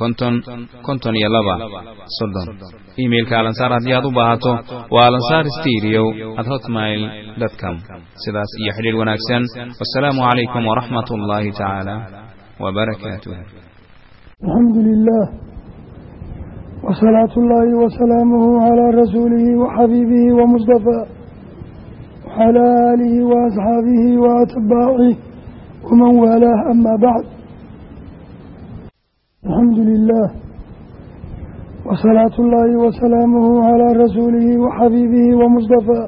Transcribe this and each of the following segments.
konton konton iyo laba. Soddon. Imailka alansaar haddii aad u baahato waa alansaar stereo at hotmail com. Sidaas iyo xidhiir wanaagsan. Wasalaamu calaykum waraxmat ullaahi tacaala wbarakaatuh alxamdu lilah wsalaatu ullaahi wasalaamuhu calaa rasuulihi waxabiibihi wamustafa wcalaa aalihi waasxaabihi waatbaacih wman waalaah ama bacd alxamdu lilah wasalaatu ullaahi wasalaamuhu calaa rasuulihi waxabiibihi wamustafa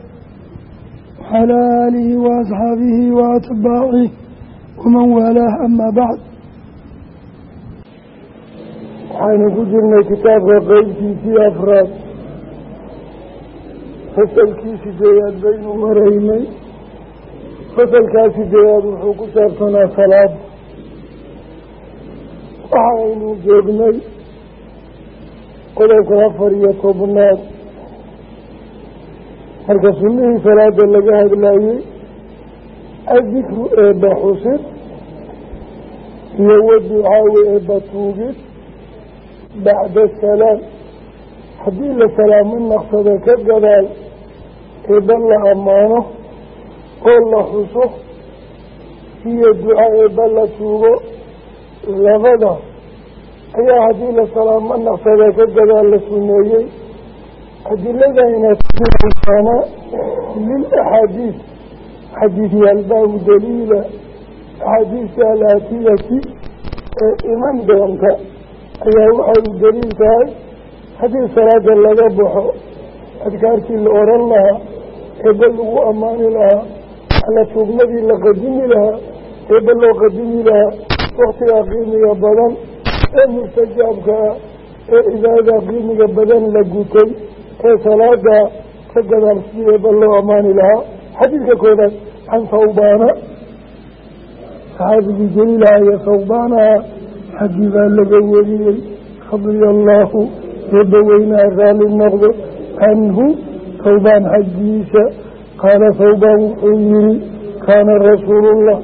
wcalaa aalihi waasxaabihi waatbaacih waman waalaah ama bacd waxaynu ku jirnay kitaabka qeybtiisii afraad. Fasalkii sideedaad baynu maraynay fasalkaa sideedaad wuxuu ku waxaynu joognay qodobka afar iyo tobnaad marka sunnihii salaada laga hadlaayey adikru eebba xusid iyo waducaawi eebba tuugid bacda salaam haddii la salaamo naqsada ka gadaal eebba la ammaano oo la xuso iyo duca eebba la tuugo labada ayaa haddii la salaamo naqsada ka gadaal la suneeyey adiladayna tusaana lil axaadiis xadiidyaal baabu daliila axaadiista alaatiyati ee iman doonta ayaa waxay u daliil tahay haddii salaada laga baxo adkaartii la oran lahaa eebba lagu ammaani lahaa alla tuugmadii la qadimi lahaa eebba loo qadimi lahaa waktigaa qiimiga badan ee mustajaabka ah ee cibaadada qiimiga badan la gutay ee salaada ka gadaal sidii eebba loo ammaani lahaa. Xadiidka koodaad can sawbaana saxaabigii jaliilaha iyo sawbaanaha xaggii baa laga weriyey radia allaahu eebba weynaa raalli noqdo canhu sawbaan xaggiisa. Qaala sawbaan wuxuu yihi kaana rasuulullah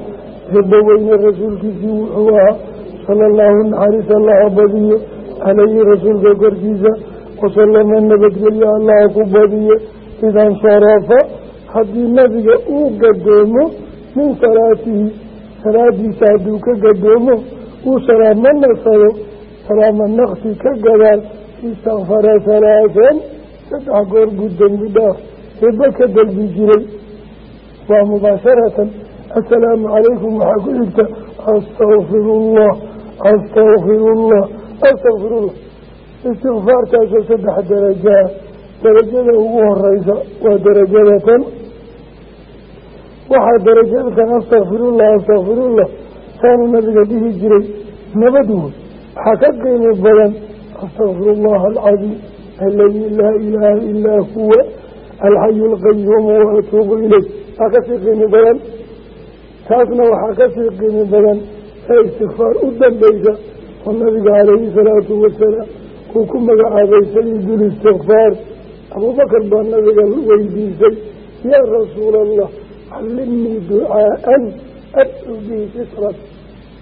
eebba weyne rasuulkiisii wuxuu ahaa sala allahu naxariis allaha badiyo calayhi rasuulka korkiisa wasalama nabadgelyo allaha ku badiyo idan sarafa haddii nabiga uu gadoomo min salaatihi salaadiisa hadduu ka gadoomo uu salaamo naqsado salaamo naqsi ka gadaal istakfara halaasan saddex goor buu dembi dhaaf eebba ka dalbi jiray waa mubaasharatan assalaamu calaykum waxaa ku xigta astakfirullah astakfirullah astakfirullah istikfaartaasoo saddex darajaa darajada ugu horeysa waa darajada tan. Waxaa darajada kan astakfirullah astakfirullah saanu nabiga dhihi jiray nabad wey waxaa ka qiimi badan astakfiru allaha alcadiim aladii laa ilaaha ilaa huwa alxayu alqayuumu waatuubu ileyh waxaa ka sii qiimi badan taasna waxaa ka sii qiimi badan ee istikfaar u dambeysa oo nabiga calayhi salaatu wasalaam uu ku magacaabay sayidul istikfaar abuubakar baa nabiga weydiisay yaa rasuula allah callimnii ducaaan adcu bihi fi salaat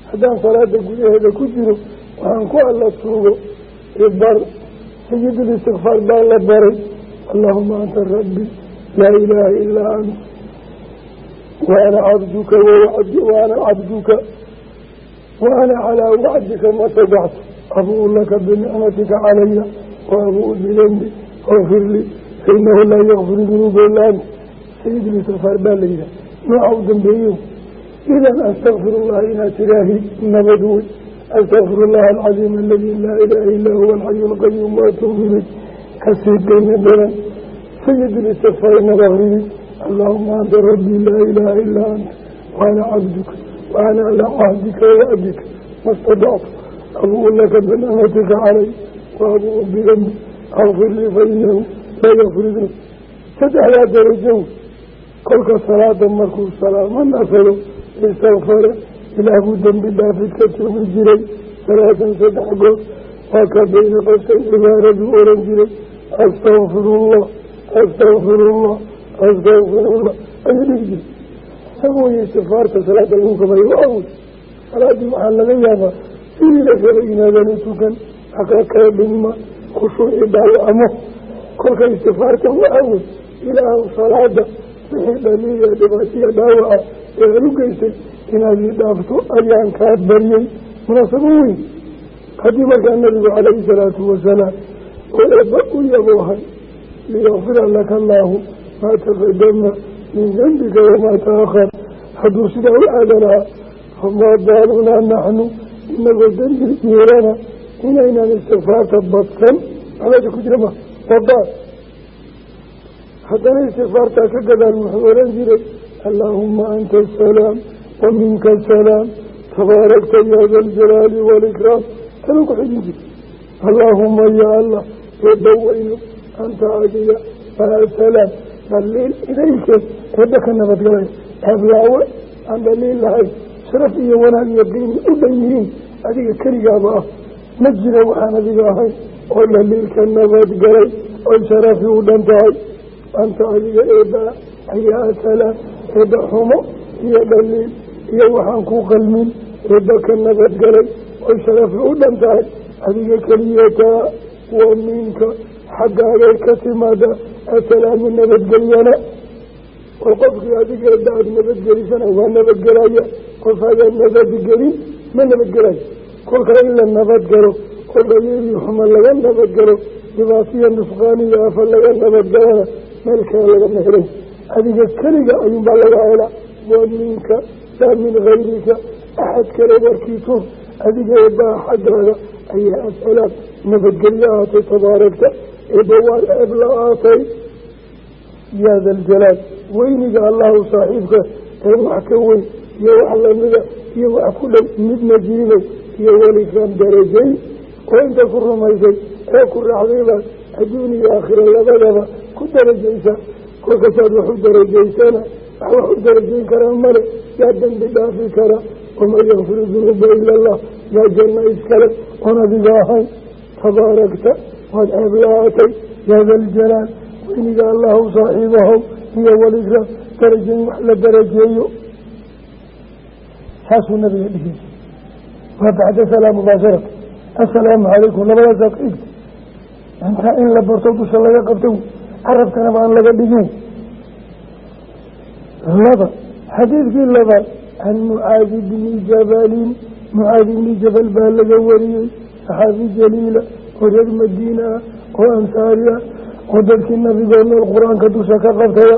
haddaan salaada gudaheeda ku jiro waxaan ku alla tuugo ibar sayidul istikfaar baa la baray allahuma anta rabbi laa ilaaha ilaa anta waana cabduka waana cabduka waana calaa wacdika ma sadactu abuu laka binicmatika calaya waabuu bidanbi wafir lii fainahu laa yakfiru dunuuba ila anta sayid lisafaar baa la yidhaha nooca u dambeeyo idan astakfiru llaha inaad tiraahi nabad wey astakfiru llaha alcadiim aladi laa ilaaha illaa huwa alxayu alqayuum waatuubu ilayh ka sii qiimo badan sayid listikfaar inaad akridi allahuma anta rabbii laa ilaaha ilaa anta waana cabduka waana calaa cahdika wawacdika ma stadactu abuu laka binicmatika calay waabuu bidanbi akfir lii fainahu laa yakfir dun saddexdaa darajo kolka salaada markuu salaamo nasado istakfara ilaah buu dembi dhaafid ka tuumi jiray salaasan saddex goor waa ka bayna qofkay cibaaradu oran jiray astakfirullah astakfirullah isagooyo istifaarta salaada lagu kabayo waa awod salaadii waxaa laga yaabaa sidii la kala yimaadaan u tukan aka kala dhigma khushuuci dhaawacmo kolka istifaarta waa awod ilaahu salaada wixii dhaliya dhibaatiya dhaawaca ee aad geystay inaad dhaafto ayaan kaa baryey munaasabo weyn haddii markaa nabigu calayhi salaatu wasalaam oo eebba u yaboohay liyakfira laka allaahu maa taqadama min dembika wamaa taahar hadduu sidaa u aadanaha famaa baalunaa naxnu inagoo dembi yeelana inaynaan istikfaarta badsan maxmeesha ku jira ma wabaal haddana istikfaartaa ka gadaal wuxuu oran jiray allaahuma anta asalaam wa asalaam tabaarakta ya da aljalaali waalikraam tanuu ku xidhin jira allaahuma ya allah eebbaweyno anta adiga maa asalaam dhaliil idaykeen eebba ka nabadgalay eeblaawe aan dhaliil lahayn. Sharaf iyo wanaag iyo qiimi u dhan yihiin. Adiga keligaaba ah. Ma jira waxaan adiga ahayn oo dhaliilka nabadgalay oy sharafi u dhan tahay. Anta adiga eebbaa ayaa asalaam eebba xumo iyo dhaliil iyo waxaan ku qalmin eebba ka nabadgalay oy sharafi u dhan tahay. Adiga keliyataa wa minka xaggaagay ka timaada asalaamu nabadgelyana oo qofkii adiga aada nabadgelisana waa nabadgelaya qof ayaa nabadgelin ma nabadgelayo kolka in la nabadgalo oo dhaliilii xuma laga nabadgalo dhibaatiya nusqaaniyo afa laga nabadgalana meel kale lagama helay adiga keliga ayuunbaa laga helaa waa minka laa min hayrika axad kale warkii tur adiga eebbaa xaggaaga ayaa asalaam nabadgelyo ahaatay tabaarakta eebba waa eeb la-aatay yaa da aljalaal weyniga allahu saaxiibka ee wax ka weyn iyo wax lamida iyo wax ku dhow midna jirinay iyo welikaan darajayn oo inta ku rumaysay ee ku raacdaybaad adduun iyo aakhira labadaba ku darajaysa. Kolkasaad wax u darajaysana wax wax u darajayn karaa male yaa dembi dhaafi kara. Waman yakfiru dunuuba ila allah yaa janna iskale oon adiga ahayn. Tabaarakta waad ceeb la-aatay yaa da aljalaal weyniga allahu saaxiibahow iyo walikraam darajayn wax la darajeeyo saasuu nabiga dhihi waa bacda salaam mubaasharata assalaamu calaykum labadaasaa ka igta intaa in la barto dusha laga qabto carabkanaba aan laga dhigin laba xadiidkii labaad can mucaadi bni jabalin mucaadi bni jabal baa laga wariyey saxaabi jaliila oo reer madiina ah oo ansaari ah oo dadkii nabigoo nool qur'aanka dusha ka qabtaya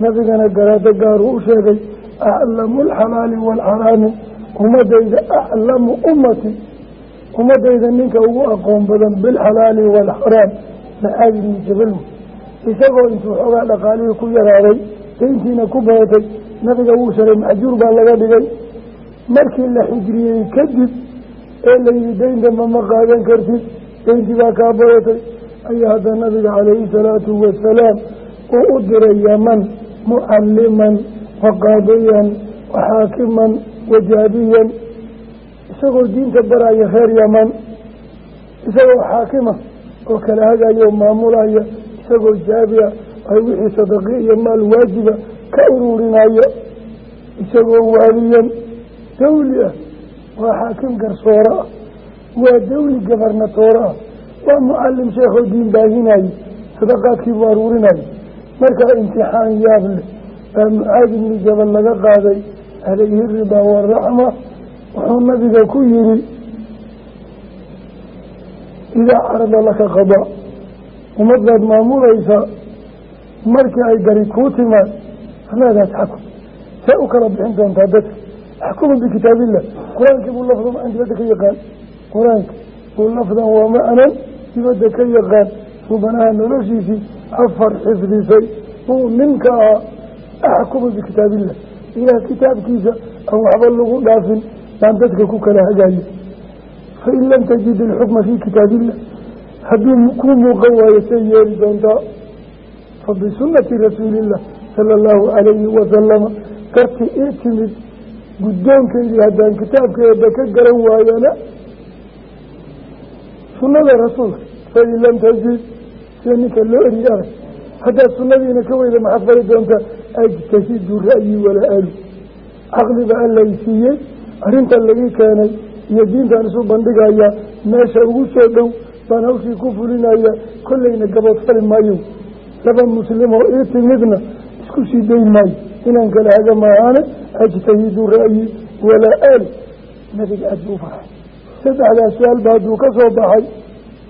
nabigana garaado gaaruu u sheegay aclamu alxalaali waalxaraami ummadayda aclamu ummati. Ummadayda ninka ugu aqoon badan bilxalaali waalxaraam macaadi bni jabal. Isagoo intuu xoogaa dhaqaalihii ku yaraaday dayntiina ku badatay nabiga wuu sharay maxjuur baa laga dhigay. Markii la xijriyey kadib ee layidhi dayn damba ma qaadan kartid dayntii baa kaa badatay ayaa hadda nabiga calayhi salaatu wasalaam uu u diray yaman mucalliman waqaadiyan waxaakiman wajaabiyan isagoo diinta baraya reer yaman isagoo xaakima oo kala hagaya oo maamulaya isagoo jaabiya ay wixii sadaqi iyo maal waajiba ka ururinaya isagoo waaliyan dawli ah waa xaakim garsoore ah waa dawli gabarnatoore ah. Waa mucalim sheekhoo diin baahinaye sadaqaadkiibuu aruurinayo markaa imtixaan yaab leh. Baa mucaad ibni jabal laga qaaday calayhi ribaa waraxma wuxuu nabiga ku yihi idaa carada laka qadaa ummad baad maamulaysaa markii ay gari kuu timaad famaadaas xakum. See u kala bixin doontaa dadka. Axkumu bikitaabillah qur'aankii buu lafdan aan dibadda ka yaqaan qur'aanka buu lafdan waa macnan dibadda ka yaqaan subanaha noloshiisii afar xifdisay. Mu'minka ah axkumu bikitaabillah ilaah kitaabkiisa aan waxba lagu dhaafin baan dadka ku kala hagaayo fain lam tajid ilxukma fii kitaabillah haddii ku muuqan waayo say yeeli doontaa fa bisunati rasuulillah sala allahu calayhi wasalama garti ii timid guddoonkaydii haddaan kitaabka eebba ka garan waayana sunnada rasuulka fain lam tajid sida ninka loo eri arag haddaad sunnadiina ka weyda maxaad fari doontaa ajtahidu ra'yi walaa alu caqliba allay siiyey arrintan lagii keenay iyo diintaan isu bandhigayaa meesha ugu soo dhow baan hawshii ku fulinaya kollayna gabood fali maayo. Laba muslim oo ii timidna isku sii dayn maayo. Inaan kala haga maahaane ajtahidu ra'yi walaa aali nabiga aad buu u saddexdaas su'aal ba hadduu ka soo baxay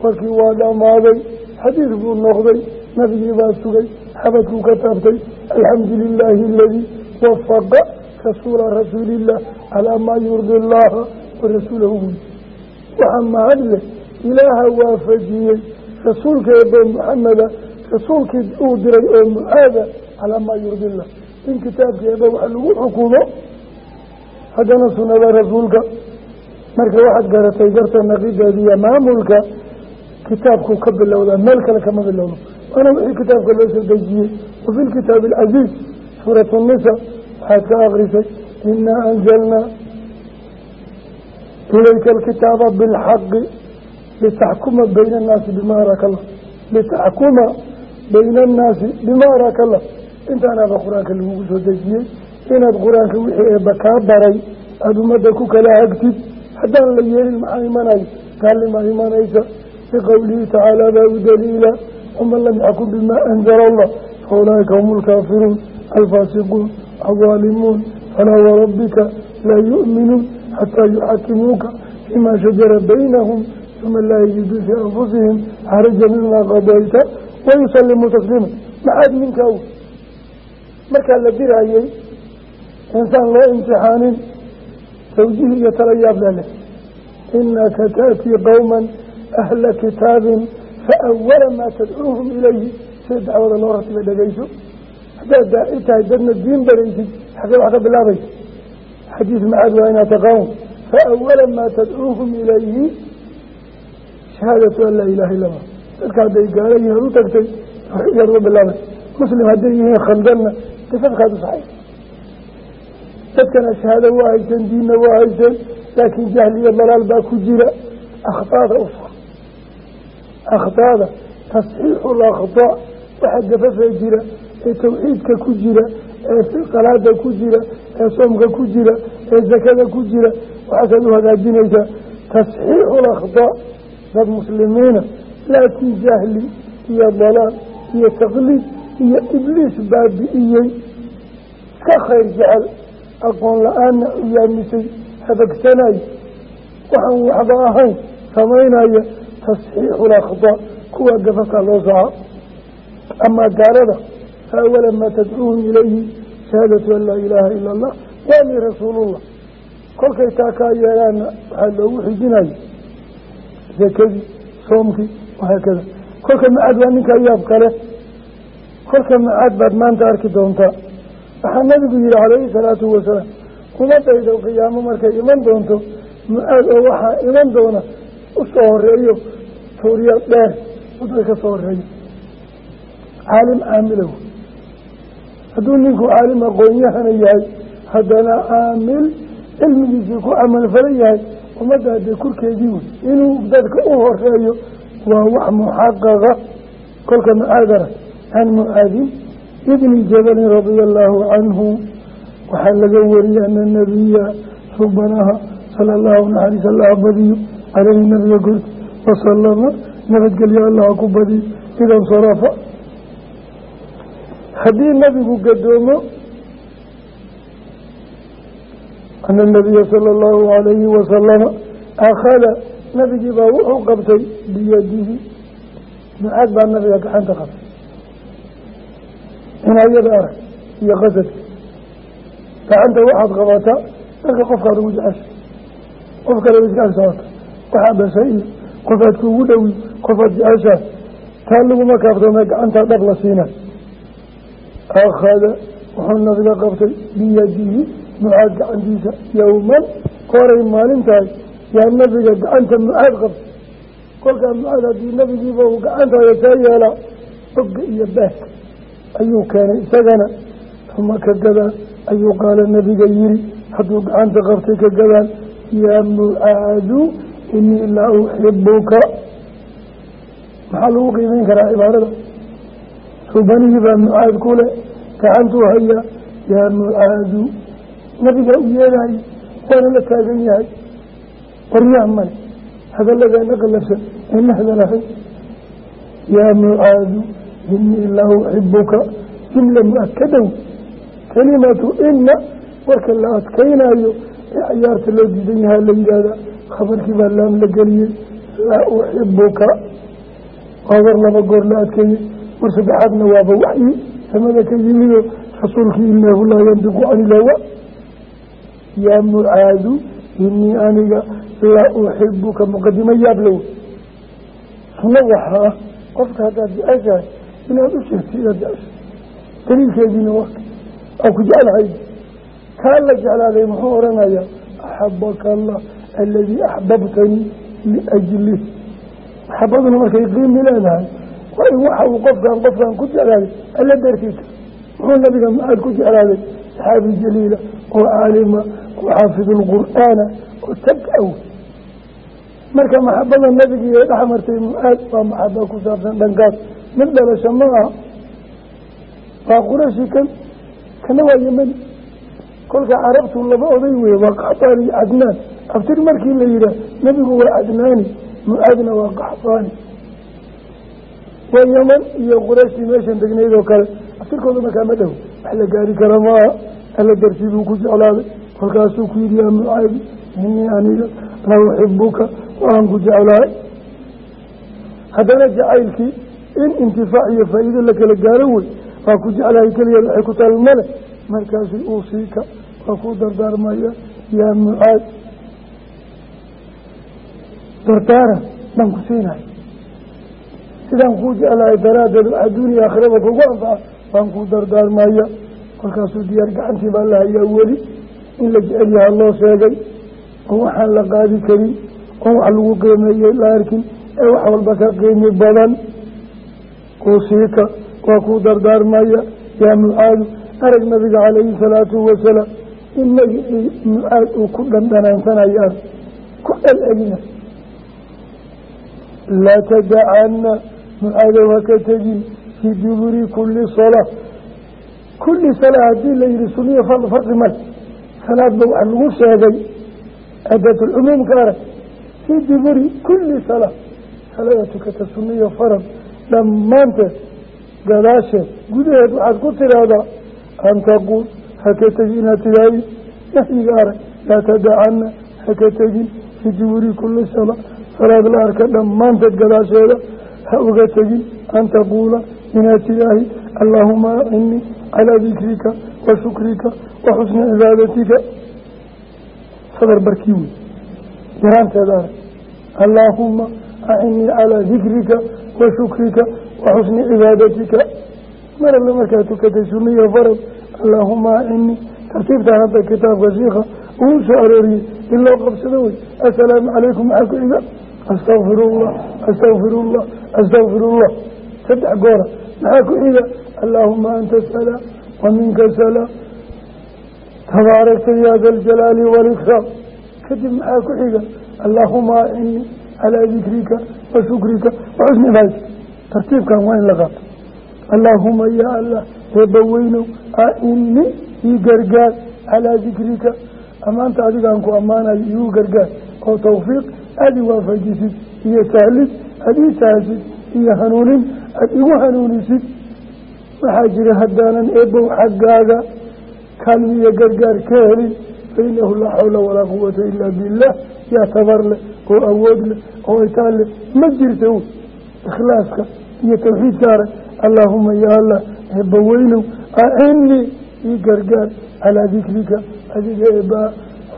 warkii waa dhammaaday xadiid buu noqday nabigii baa sugay xabadkuu ka taabtay alxamdu lilaahi aladii wafaqa rasuula rasuuliillah calaa maa yurdi allaha wa rasuulahu. Buyi waxaa mahad leh ilaaha waafajiyey rasuulka eebe muxameda rasuulkii uu diray oo mucaada calaa maa yurdi illah in kitaabka eebe wax lagu xukumo haddana sunnada rasuulka marka waxaad garatay garta naqideediiyo maamulka kitaabkuu ka bilowdaa meel kale kama bilowdo. Waana wixii kitaabka loo soo dejiyey. Wafi lkitaabi alcaziiz suurat nisa waxaad ka akrisay inaa anzalnaa ilayka alkitaaba bilxaqi litaxkuma bayna annaasi bima araka allah litaxkuma bayna annaasi bima araka allah intaanaaba qur'aanka lagugu soo dejiyey inaad qur'aanka wixii eebba kaa baray aada ummadda ku kala hagtid haddaan la yeelin maxaa imanayo gaalnimaa imanaysa liqowlihi tacaala baa u daliila waman lam yaxkum bima anzala allah faulaaika hum lkaafiruun alfaasiquun alظaalimuun falaa warabbika laa yu'minuun xataa yuxakimuuka fima shajara baynahum uma laa yajiduu fii anfusihim xaraja mima qadayta wayusalimuu tasliima maxaad ninkaa markaa la dirayey insaan loo imtixaanin tawjiih iyo tala yaab leleh inaka taatii qowma ahla kitaabin faawala maa tadcuuhum ilayhi sida dacwada loo ratiba dhegeyso haddaad daaci tahay dadna diin baraysid xagee wax ka bilaabaysa xadiis macaad waa inaa taqaawun faawala maa tadcuuhum ilayhi shahaadatu an laa ilaha illa allah dadka hadday gaala yihiin ad u tagtay tawxiidyaad uga bilaabay muslim hadday yihiin khaldanna qisafkaad u saxay dadkana shahaado waa hayseen diinna waa hayseen laakiin jahli iyo dalaal baa ku jira. Akhtaada u sax akhtaada tasxiixu lakhtaa waxaa gafafee jira ee tawxiidka ku jira ee salaada ku jira ee soomka ku jira ee zakada ku jira waxaasaad u hagaajinaysaa. Tasxiixu lakhtaa dad muslimiina laakiin jahli iyo dalaal iyo taqliid iyo ibliis baabi'iyey ka khayr jecel aqoon la'aanna uyaamisay habagsanay waxaan waxba ahayn samaynaya tasxiixu lakhtaa kuwa gafafkaa loo saca amaa gaalada fa awala maa tadcuuhum ilayhi shahaadatu an laa ilaaha ila allah waani rasuulullah. Kolkay taa kaa yeelaana waxaa loogu xijinaya zakadii soomkii wahaakada. Kolka macaad waa ninkaa yaab kale. Kolka macaad baad maanta arki doontaa waxaa nabigu yihi calayhi salaatu wasalaam umadayda qiyaamo markay iman doonto mucaad oo waxaa iman doona u soo horeeyo tuuriya dheer waddada ka soo horeeyo caalim caamilow hadduu ninku caalim aqoon-yahana yahay haddana caamil cilmigiisii ku camalfala yahay ummadda haddee kurkeedii wey inuu dadka u horeeyo waa wax muxaqaqa kolka mucaadara can mucaadin ibni jabalin radia allaahu canhu waxaa laga wariyey ana nabiya subanaha sala allahu naxariis allaha badiyo caleyhi nabiga korki wasalama nabadgelyo allaha ku badiyo idan sarafa. Haddii nabigu gadoomo ana nabiya sala allahu alayhi wasalama akhada nabigii baa wuxuu qabtay biyadihi. Mucaad baa nabiga gacanta qabtay inaayada arag iyo qasadka gacanta waxaad qabataa dadka qofkaad ugu jecesha qof kale iska ag socota waxaa dhashay iyo qofaad kuugu dhowi qofaad jeceshaa taa laguma kaaftoome gacantaa dhab la siina akhada wuxuu nabiga qabtay biyadihi mucaad gacantiisa yowman koray maalintahay. Yaa nabiga gacanta mucaad qabtay kolkaa mucaad haddii nabigiiba uu gacantaada saa yeelaa oga iyo baahka ayuu keenay isagana. Uma ka gadaan ayuu qaala nabiga yiri hadduu gacanta qabtay ka gadaan yaa mucaadu inii la uxibuka maxaa lagu qiimeyn karaa cibaarada subanihii baa mucaad ku leh gacantuu hayaa yaa mucaadu nabigaa u yeedaayo waana la taagan yahay. Waryaha male hadaladeena qalabsan ee lahda lahay yaa mucaadu inii la uxibuka jumla mu'akadow kelimatu ina warka la adkaynayo ee cayaarta loo diidan yahaa la yidhaahdaa khabarkii baa laam la geliyey laa uxibuka waa war laba goor la adkeeyey war saddexaadna waaba waxyi samada ka yimido rasuulkii inahu laa yandiqu cani ilhawa yaa mucaadu inii aniga la uxibuka muqadimo yaablow. Sunno waxaa qofka haddaad jeceshahay inaad u sheegtay inaad jeceshay daliilkeediina waa aan ku jeclahay. Kaa la jeclaaday muxuu odhanayaa axabaka allah aladii axbabtanii liajlih maxabaduna markay qiimi leedahay waa in waxa uu qofkan qofkan ku jeclaaday alla dartiisa. Muxuu nabiga macaad ku jeclaaday saxaabi jaliila oo caalima oo xaafidu lqur'aana oo tabcaw. Marka maxabada nabigii ee dhex martay mucaad waa maxaba ku saabsan dhankaas mid dhalasho ma aha. Waa qurashi kan kana waa yemani kolka carabtu laba oday weye waa qaxtaani iyo cadnaan abtir markii la yidhaah nebigu waa cadnaani mucaadna waa qaxtaani waa yeman iyo qurashtii meeshan degnayd oo kale. Abtirkooda markaa ma dhow wax la gaari kara maaha alla dartii buu ku jeclaaday. Kolkaasuu ku yidhi yaa mucaadi inii aniga la uxibuka waan ku jeclaay haddana jacaylkii in intifaac iyo faa'iido la kala gaaro wey waa ku jeclahay keligeed waxay ku taal male markaasi uusiika waa ku dardaarmaya yaa mucaad. Dardaaran baan ku siinahay. Sidaan kuu jeclahay daraaddeed waxaa duuniya aakhirada kugu anfaca baan kuu dardaarmaya. Kolkaasuu diyaar gacantii baa la hayaa weli in la jecel yahaa loo sheegay oo waxaan la qaadi karin oo wax lagu qiimeeyey la arkin ee wax walba ka qiimi badan uusiika waa kuu dardaarmaya. Yaa mucaadu arag nabiga calayhi salaatu wasalaam in magicii mucaad uu ku dhandhanaansanayaan ku celcelina. Laa tadacana mucaadow haka tegin fii duburi kulli salaa kulli salaa haddii la yihi suniya farqi male salaadba wax lagu sheegay adatulcumuumka arag. Fii duburi kulli salaa salada tukata suniya farad dhammaanteed gadaasheed gudaheed waxaad ku tiraahdaa an taquul haka tegi inaad tidhaahdi nafyiga arag laa tadacana haka tegin fii duburi kulli salaa salaad la arka dhammaanteed gadaasheeda ha uga tegin an taquula inaad tidhaahi allaahuma acinnii calaa dikrika wa shukrika wa xusni cibaadatika. Sadar barkii wey yaraanteeda arag allaahuma acinnii calaa dikrika wa shukrika wa xusni cibaadatika. Mar alle markaa tukatay suniya farad allaahuma acinnii tartiibtaan hadda kitaabka shiika uu soo arooriyey in loo qabsado wey. Assalaamu calaykum maxaa ku xiga astaqfirullah astaqfirullah astaqfirullah saddex goora maxaa ku xiga allaahuma anta salaam wa minka salaam. Tabaarakta ya da aljalaali waalikraam kadib maxaa ku xiga allaahuma acinnii calaa dikrika wa shukrika tartiibkan waa in la qaato. Allaahuma ya allah eebbaweynow acinnii ii gargaar calaa dikrika ammaanta adigaan ku ammaanayo iigu gargaar. Oo tawfiiq aada i waafajisid iyo sahlid aada ii sahashid iyo hanuunin aada igu hanuunisid waxaa jira haddaanan eebow xaggaaga kaalmiyo gargaar ka helin fainahu laa xawla walaa quwata ilaa billah yaa tabar leh oo awood leh oo itaal leh ma jirta wy ikhlaaska iyo tawxiidka arag allaahuma ya allah eebba weynow acinnii ii gargaar calaa dikrika adiga eebbaa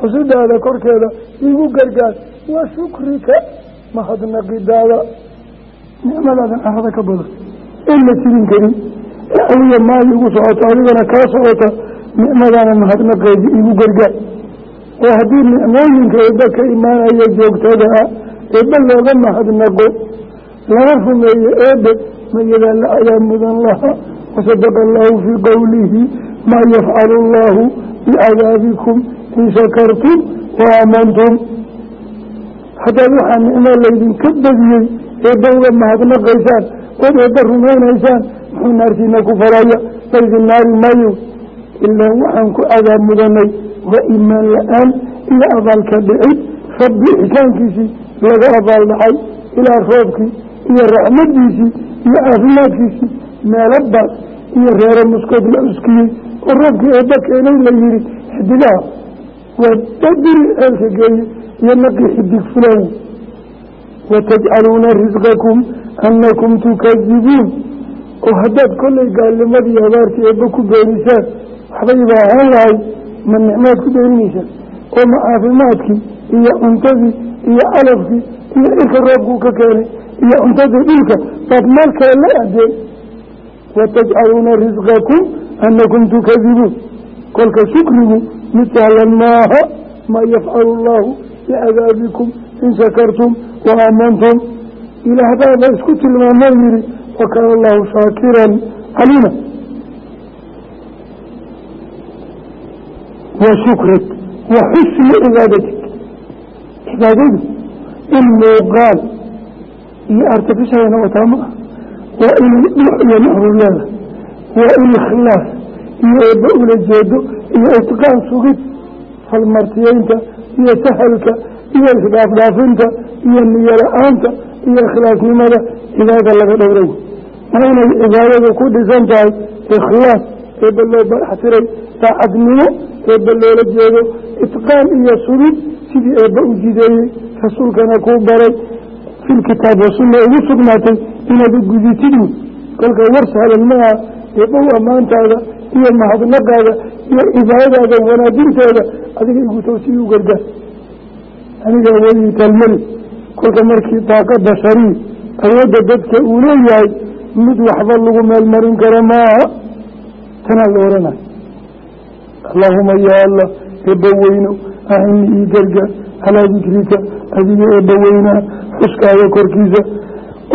xusidaada korkeeda iigu gargaar. Wa shukrika mahadnaqidaada nicmadaadan carada ka badan in la tirin karin. Adiga maali igu socota adigana kaa socota nicmadaana mahadnaqeedi iigu gargaar oo haddii nicmooyinka eebba ka imaanaya joogtada ah eebbe looga mahadnaqo lana rumeeyo eebe mayadaa la ayaa mudan laha wasadaqa allahu fii qowlihi maa yafcalu allahu bicadaabikum in shakartum wa aamantum haddaad waxaa nicmo laydinka badiyey eebba uga mahadnaqaysaan ood eebba rumaynaysaan muxuu naartiina ku falaya laydin naari maayo ilaa waxaan ku cadaab mudanay waa iimaan la'aan iyo abaalka dhicid rabbi ixsaankiisii laga abaal dhacay ilaa roobkii iyo raxmadiisii iyo caafimaadkiisii meelo baas iyo reero muskood la uskiyey oo roobkii eebba keenay la yihi xidigaha waa dadiri ceelka geeye iyo naqi xidig fulaw watajcaluuna risqakum annakum tukadibuun oo haddaad kollay gaalnimadii abaartii eebba ku beenisaan waxbayba ahaan lahay ma nicmaad ku oo ma caafimaadkii iyo cuntadii iyo calafkii iyo irka roobkuu ka keenay iyo cuntadii dhulka baad meel kale la adeen watajcaluuna risqakum annakum tukadibuun kolka shukrigu mid sahlan maaha maa yafcalu allahu bicadaabikum in shakartum wa aamantum. Ilaah baaba isku tilmaamoo yihi wa kaana allahu shaakiran caliima wa shukrak wa xusni cibaadatik cibaadadu in muuqaal iyo artifishana wataa ma ah waa inay dhux iyo naxru leeda waa in ikhlaas iyo eebba ula jeedo iyo itqaan sugid falmartiyeynta iyo sahalka iyo isdhaafdhaafinta iyo ku ikhlaas eebba loola jeedo itqaan iyo sugid sidii eebba u jideeyey rasuulkana kuu baray. Filkitaab wasunna ugu sugnaatay inaad u guditid kolka war sahlan maaha eebba u ammaantaada iyo mahadnaqaada iyo cibaadadaada wanaajinteeda adiga igu toosi u gargaar aniga awoodii taalmali kolka markii daaqa bashariy awoodda dadka uu leeyahay mid waxba lagu meelmarin karo maaha tanaa la oranayo allaahuma yaa allah eebba weyno ahini ii gargaar calaa dikrika adiga eebba weynaa xuskaaga korkiisa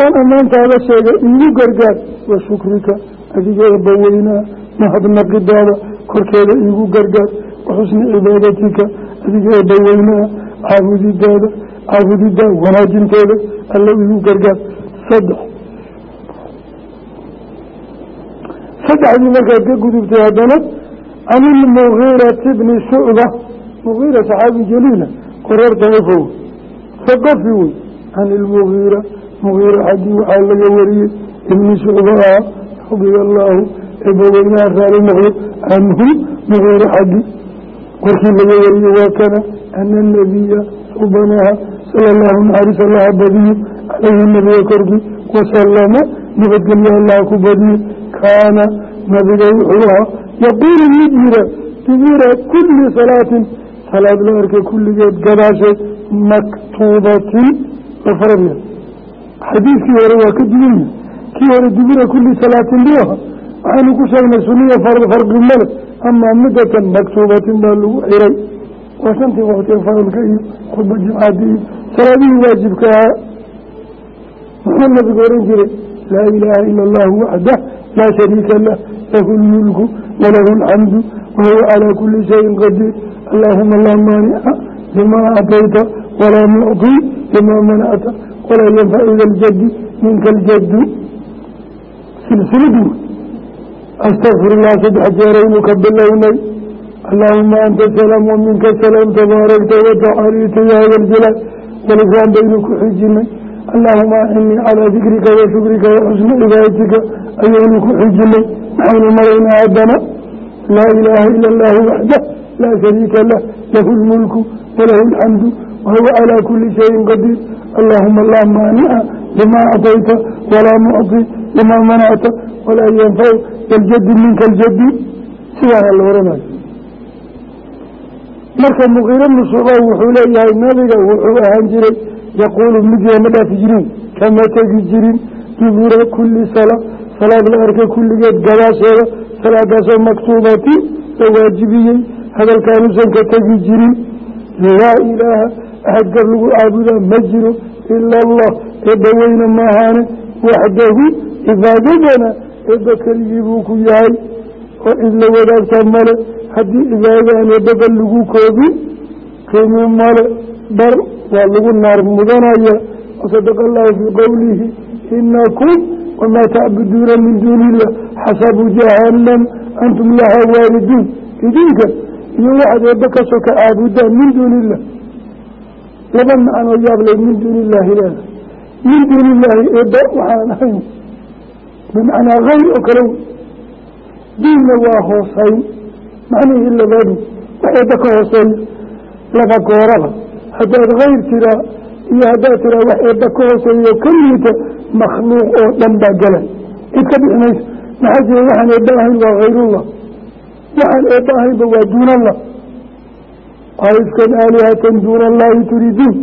oon ammaantaada sheegay iigu gargaar wa shukrika adiga eebba weynaa mahadnaqidaada korkeeda iigu gargaar wa xusni cibaadatika adiga eebba weynaa caabudidaada caabudidda wanaajinteeda alla iigu gargaar saddex. Saddexdii markaad ka gudubtay haddana can ilmugiirati bni shucba mugiira saxaabi jaliila qorarta ufow saqafi wey can ilmugiira mugiira xaggii waxaa laga wariyey ibni shucba ah radia allaahu eebaweynaha raali noqdo canhu mugiira xaggii warkii laga wariyey waa kana ana nabiya subanaha sala allahu naxaris allaha badiyo calayhi nabiga korkii wasalama nabadgelyo allaha ku badiye kaana nabiga wuxuu ahaa yaquulu mid yira dubura kuli salaatin salaad la arkay kulligeed gadaasheed maktuubatin la farabya xadiidkii hore waa ka duwan yahay kii hore dubura kuli salaatin buu ahaa waxaynu ku sheegnay suniya farqi male amaa midatan maktuubatin baa lagu xiray waa shantii waqtee faralka iyo khudba jimcaadi iyo salaadihii waajibka ahaa muxuu nabigu oran jiray laa ilaaha ila allahu waxdah laa shariika lah lahu lmulku walahu alxamdu wahuwa calaa kuli shayin qadiir allaahuma laa maanica limaa actayta walaa mucطi limaa manacta walaa yanfacu ida ljaddi minka aljaddu silsiladu astaqfir illah saddex jeeraynu ka bilownay allaahuma anta salaam waminka salaam tabaarakta watacaalita ya hada ljalaal walikraan baynu ku xijinay allaahuma acinnii calaa dikrika wa shukrika wa xusni cibaadatika ayaynu ku xijinay maxaynu maraynaa haddana laa ilaaha ila allahu waxdah laa shariika lah lahu lmulku walahu alxamdu wahuwa calaa kuli shayin qadiir allaahuma laa maanica limaa acطayta walaa mucطi limaa manacta walaa yanfac daljadi minka aljadi sidaana la oranayo marka muqiiro bnu shuba wuxuu leeyahay nabiga wuxuu ahaan jiray yaquulu midya ma jirin kama tegi jirin dubura kuli sala salaad la arka kulligeed gadaasheeda salaadaasoo maktuubatin la waajibiyey hadalkaanuusan ka tegi jirin laa ilaaha axad gar lagu caabudaa ma jiro ila allah eebba weyne maahaane waxdahu cibaadadana eebba keligii buu ku yahay oo cid la wadaagtaa male haddii cibaadadaan eebbaba lagu koobin qiimuu male bar waa lagu naar mudanaya wasadaqa allahu fii qowlihi inakum wamaa tacbuduuna min duuni illah xasabu jahannam antum lahaa waariduun idinka iyo waxaad eebba ka soka caabudaan min duuni illah laba macanoo yaablay min duuni illaahi leeda min duuni illaahi eebba waxaan ahayn bimacnaa hayr oo kale diinna waa hoosayn macnihii labaadu wax eebba ka hooseeya laba gooraba haddaad hayr tiraa iyo haddaad tiraa wax eebba ka hooseeyo ka liita makhluuq oo dhan baa gala. Cid ka bixi maxaa jira waxaan eebba ahayn waa hayrullah waxaan eebba ahaynba waa duunallah. Aifkan aalihatan duuna allahi turiiduun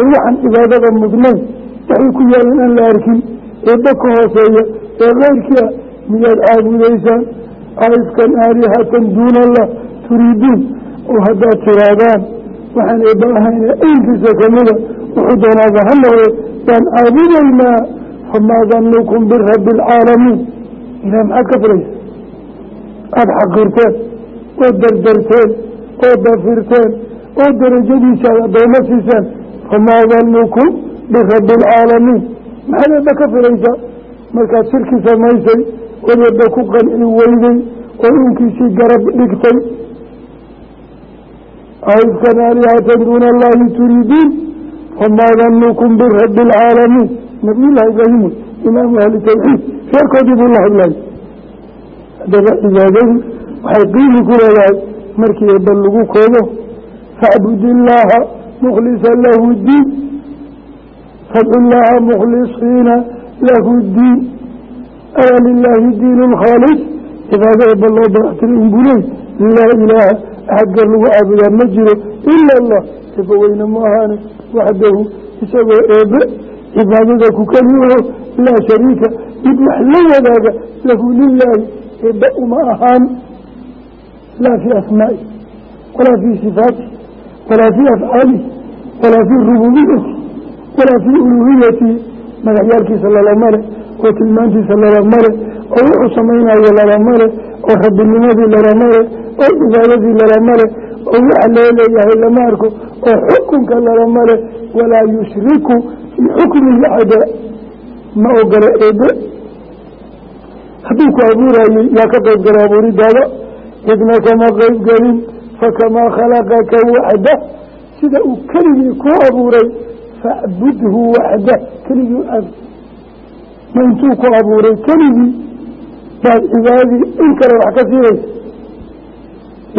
oo waxaan cibaadada mudnayn waxay ku yaalan aan la arkin eebba ka hooseeya ee keyrkii ah miyaad caabudaysaan. Aifkan aalihatan duuna allah turiiduun oo haddaad tiraadaan waxaan eebba ahayne aynkiisa kamida wuxuu doonaaba ha noqde baan caabudaynaa famaa danukum birabbi alcaalamiin ilaah maxaad ka filaysa? Aada xaqirteen oo dardarteen oo dafirteen oo darajadiisa aad addooma siiseen famaa danukum birabbi alcaalamiin maxaad eebba ka filaysaa markaad shirki samaysay ood eebba ku qanci weyday oo inkiisii garab dhigtay aifkan aalihatan duuna allahi turiiduun famaa danukum birabbi alcaalamiin nabiyullahi ibraahim imaamu ahli tawxiid reerkoodii buu la hadlayay haddaba cibaadadu waxay qiimi ku leedahay markii eebba lagu koobo facbud illaaha mukhlisa lahu diin fadcu llaaha mukhlisiina lahu diin alaa lilaahi diin lkhaalis cibaado eebba loo baraxtiray inbuley laa ilaaha axad gar lagu caabudaa ma jiro ila allah. Eebba weyne ma ahaane waxdahu isagoo eebe cibaadada ku keliyaho laa shariika mid wax la wadaaga lahu lilaahi eebba uma ahaan. Laa fii asmaa'i walaa fii sifaati walaa fii afcaali walaa fii rububiyati walaa fii uluhiyati magacyaalkiisa lalamale oo tilmaantiisa lalamale oo wuxuu samaynayo lalamale oo rabbinimadii lalamale oo cibaadadii lalamale oo waxa loo leeyahay lama arko oo xukunka lalamale walaa yushriku fii xukmihi axada ma ogola eebe hadduu ku abuurayey yaa ka qayb gala abuuridaada idna kama qayb gelin fakamaa khalaqaka waxda sida uu keligii ku abuuray facbudhu waxda keligii caabud ma intuu ku abuuray keligii baad cibaadadii in kale wax ka siinaysa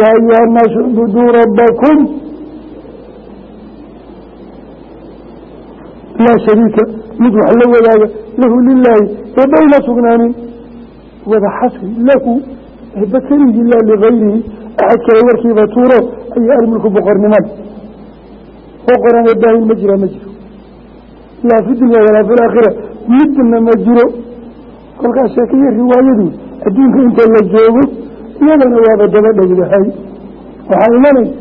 yaa ayuha annaasu icbuduu rabbakum laa shariika mid wax la wadaaga lahu lilaahi eebba uma sugnaanin wada xasri lahu eebba keligii laa ligayrihi axad kale warkiiba tuuro ayaa almulku boqornimada boqoraan eebaahin ma jira ma jiro laa fi dunya walaa fi laakhira midna ma jiro kolkaas sheekaiyo riwaayadu adduunka inta la joogo iyadana waaba daba dhowdahay waxaa imanaysa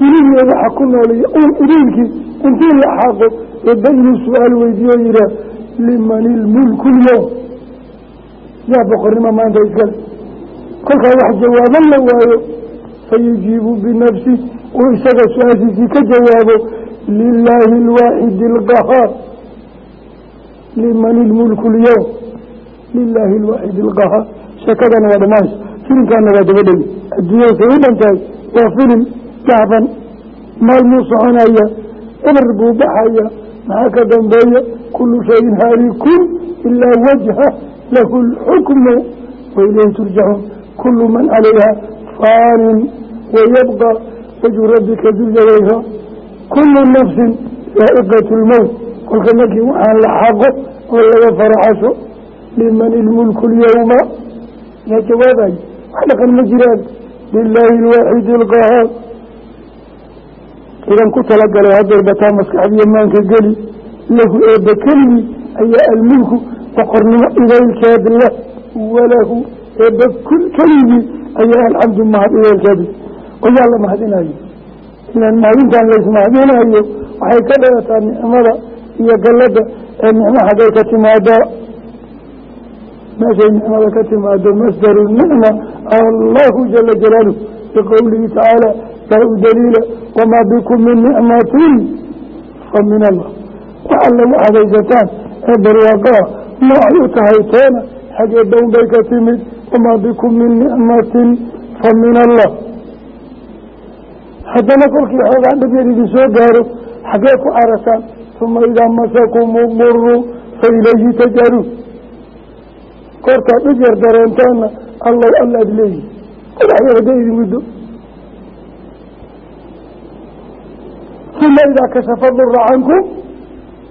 dunihii waxa ku nooleeya uun iriilkii intii la xaaqo eebba inuu su'aal weydiiyo yihaa liman ilmulku lyowm yaa boqornimo maanta iskale kolkaa wax jawaaban la waayo fayujiibu binafsi uu isaga su'aashiisii ka jawaabo lilaahi alwaaxidi alqahaar liman ilmulku lyowm lilaahi alwaaxidi alqahaar sheekadana waa dhamaanaysa filimkaana waa dabadhegi adduunyada say u dhan tahay waa filim gaaban maal muu soconaya eber buu baxaya maxaa ka dambeeya kullu shayin haarikun ilaa wajha lahu lxukmu wailayhi turjacuun kullu man calayha faanin wayabqa wajhu rabbika duljawayha kullu nafsin daa'iqatu lmowt kolka markii waxaan la xaqo oo laga faraxasho liman ilmulku lyawma yaa jawaabayo wax dhaqan ma jiraan lilaahi alwaaxidi alqahaar idan ku talagalay haddeer bataa maskaxdiyo maanka geli lahu eebba keligii ayaa almulku boqornimo idaylkeed leh walahu eebba keligii ayaa alxamdu mahad idaylkeedi oyaa la mahadinayo ilaan mahadintaan laysmahadinayo waxay ka dhalataa nicmada iyo gallada ee nicmo xaggay ka timaadaa meeshay nicmada ka timaado masdaru nicma allahu jala jalaaluh biqowlihi tacaala laa u daliila wamaa bikum min nicmatin fa min allah. Wax alla waxaad haysataan ee barwaaqaa noocay u tahay toona xagee down bay ka timid wamaa bikum min nicmatin fa min allah. Haddana kolkii xoogaa dhib yar idin soo gaaro xaggee ku carasaan uma idaa masakum muru fa ilayhi tajaruun koortaa dhib yar dareentaana allow allaad leeyihi madax hadday idin muddo. Uma idaa kashafa dura cankum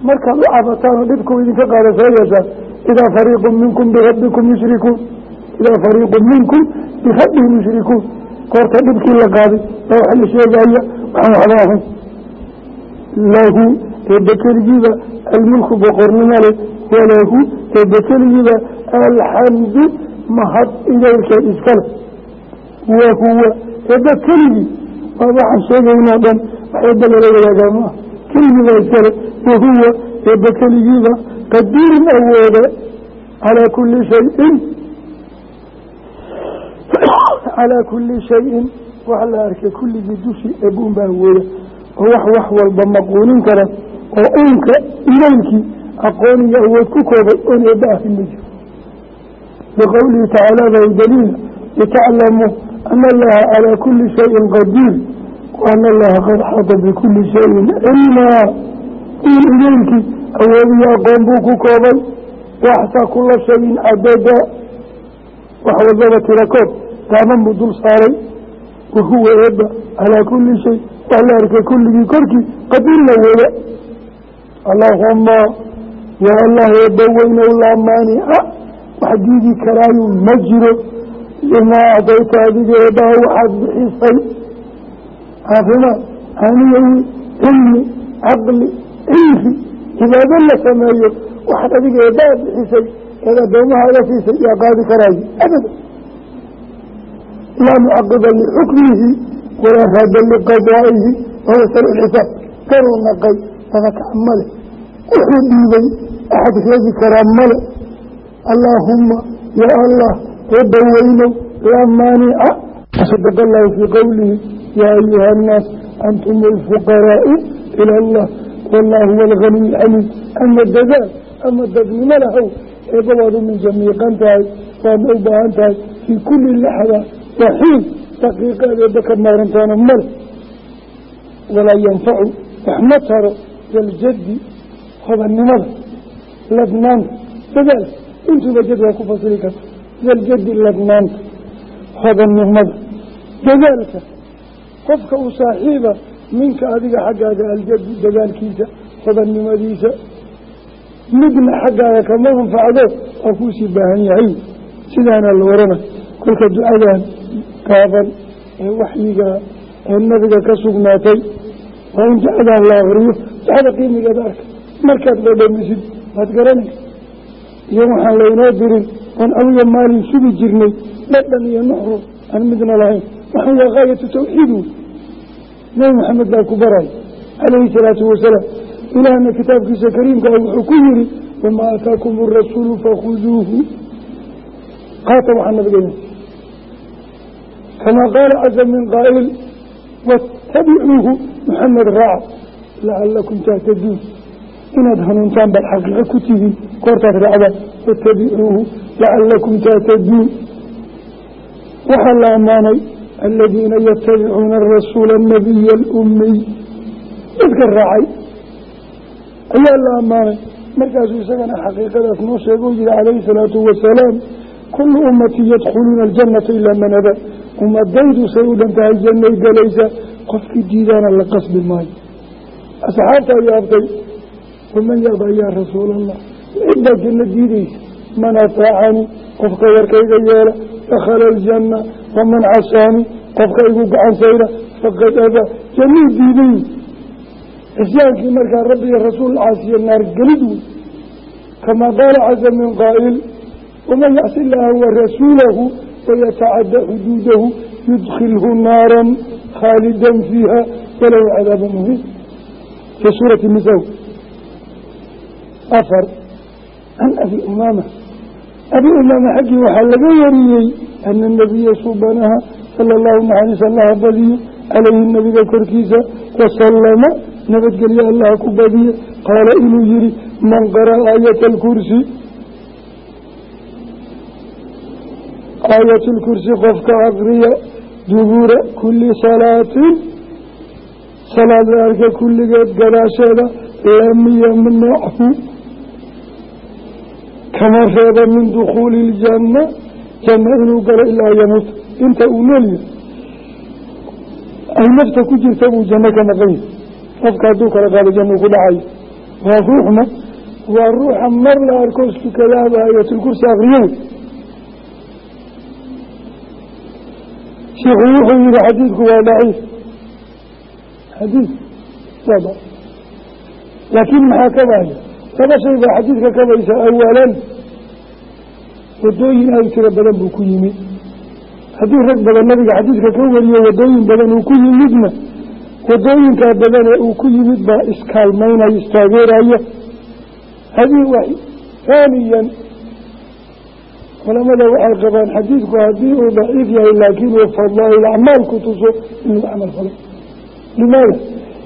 markaad u cabataan oo dhibku idinka qaada soo yeeshaan idaa fariiqun minkum birabbikum yushrikuun. Idaa fariiqun minkum birabbihim yushrikuun. Koorta dhibkii la qaaday baa waxa la sheegaya waxaan waxba ahayn. Lahu eebba keligiiba almulku boqornimo leh. Walahu eebba keligiiba alxamdu mahad idaylkeed iskale wahuwa eebba keligii waa waxaan sheegaynoo dhan wax eebba lala wadaagaa ma ah keligiiba iskale wahuwa eebba keligiiba qadiirun awooda calaa kulli shayin calaa kulli shayin wax la arkay kulligii dushii eebbuun baa awooda oo wax wax walba maquunin kara oo uunka ilaylkii aqoon iyo awood ku koobay oon eebba ahin ma jiro liqowlihi tacaala bay daliila litaclamuu ana allaha calaa kulli shayin qadiir wa ana allaha qad xaata bikulli shayin cilmaa uun ilaylkii awood iyo aqoon buu ku koobay waxsa kula shayin cadada wax walbaba tira koob daaman buu dul saaray wahuwa eebba calaa kulli shay wax la arkay kulligii korkii qadiir la wada allaahuma yaa allah eebba weynow laa wax diidi karaayu ma jiro limaa acdayta adiga eebbaha waxaad bixisay caafimaad aniyawi cilmi caqli cilfi cibaado la sameeyo waxaad adiga eebbaha bixisay eed addoommahaaga siisay yaa qaadi karaayo abada laa mucaqiba lixukmihi walaa raada liqadaa'ihi wahuwa sariic xisaab garuu naqay dabakac male wuxuu dhiibay axad reebi karaa male allaahumma yaa allah eebba weynow laa maanica allahu fii qowlihi yaa ayuha annaas antum alfuqaraau ila allah wallahu huwa alganiy xamiid ama dadaal ama dadnimo lahow eebba waad u minjamiiqan tahay waadna u baahan tahay fii kulli laxda waxiin daqiiqaad ka maarantaana male walaa yanfacu wax ma taro daljaddi hodannimada ladnaanta dadaal intuuba jad waa ku fasiri karta. Daljaddi ladnaanta hodannimada dadaalka qofka u saaxiiba minka adiga xaggaaga aljaddu dagaalkiisa hodannimadiisa midna xaggaaga kama anfacdo waa kuusii baahan yahay. Sidaana la warana. Kolka ducadan gaaban ee waxyigaa ee nabiga ka sugnaatay waa in ducadan la akriyo ducada qiimigeeda arka. Markaad dhadhamisid waad garanaysa iyo waxaan laynoo dirin oon adiga maalin sugi jirnay dhadhan iyo nuxru aan midna lahayn. Waxaan waa gaayatu tawxiid wey nebi maxamed baa ku baray calayhi salaatu wasalaam. Ilaahna kitaabkiisa kariimka ah wuxuu ku yiri wamaa aataakum arasuulu fakhuduuhu qaata waxaa nabigeena kamaa qaala caza min qaa'il waatabicuuhu maxamed raaca lacalakum tahtaduun inaad hanuuntaan baad xaqiiqo ku tihiin koortaad raacdaan waatabicuuhu lacalakum tahtaduun waxaa la ammaanay aladiina yatabicuuna arasuula anabiya alumiy dadka raacay. Ayaa la ammaanay. Markaasuu isagana xaqiiqadaas noo sheega u calayhi salaatu wasalaam kullu ummatii yadkhuluuna aljannata ilaa man aba. Ummadaydu say u dhan tahay jannay galaysa qofkii diidaana la qasbi maayo. Asxaabta yaabtay waman yaaba yaa rasuula allah cidbaa janno diidaysa man ataacani qofka warkayga yeela dakhala aljanna waman casaani qofka igu gacan sayra faqad aba jannuu diiday. Cisyaankii markaa rabbi iyo rasuul caasiya naar gelid wey kamaa qaala caza min qaa'il waman yacsi illaaha wa rasuulahu wayatacadda xuduudahu yudkilhu naaran khaalidan fiiha walahu cadaabu muhiin fii suurati nisa afar can abi umaama. Abi umaama xaggii waxaa laga wariyey ana nabiya subanaha sala allahu naxariis allaha badiyo calayhi nabiga korkiisa wasalama nabadgelyo allaha ku badiye qaala inuu yihi man qara'a aayata alkursi aayat lkursi qofka akriya dubuura kuli salaatin. Salaad la arka kulligeed gadaasheeda lam yamnachu kama reeba min dukhuuli iljanna janna inuu galo ilaa yamuut inta uu noolyahay ay nafta ku jirta buu janno ka maqan yahay. Qofka hadduu kala qaado jannu ku dhacayo waa ruuxna waa ruuxa mar la arko istukadaaba aayatulkursi akriyo shiikhuu wuxuu yihi xadiidku waa daciif. Xadiid? Laakiin maxaa kabaya laba shay baa xadiidka kabaysa awalan wadooyin ay tiro badan buu ku yimid. Haddii rag badan nabiga xadiidka ka wariyo wadooyin badan uu ku yimidna wadooyinkaa badane uu ku yimid baa iskaalmaynayo istaageeraya. Hadii wax haaniyan culamada waxay qabaan xadiidku haddii uu daciif yahay laakiin uu fadaail acmaal ku tuso inuu camal falo. Limaada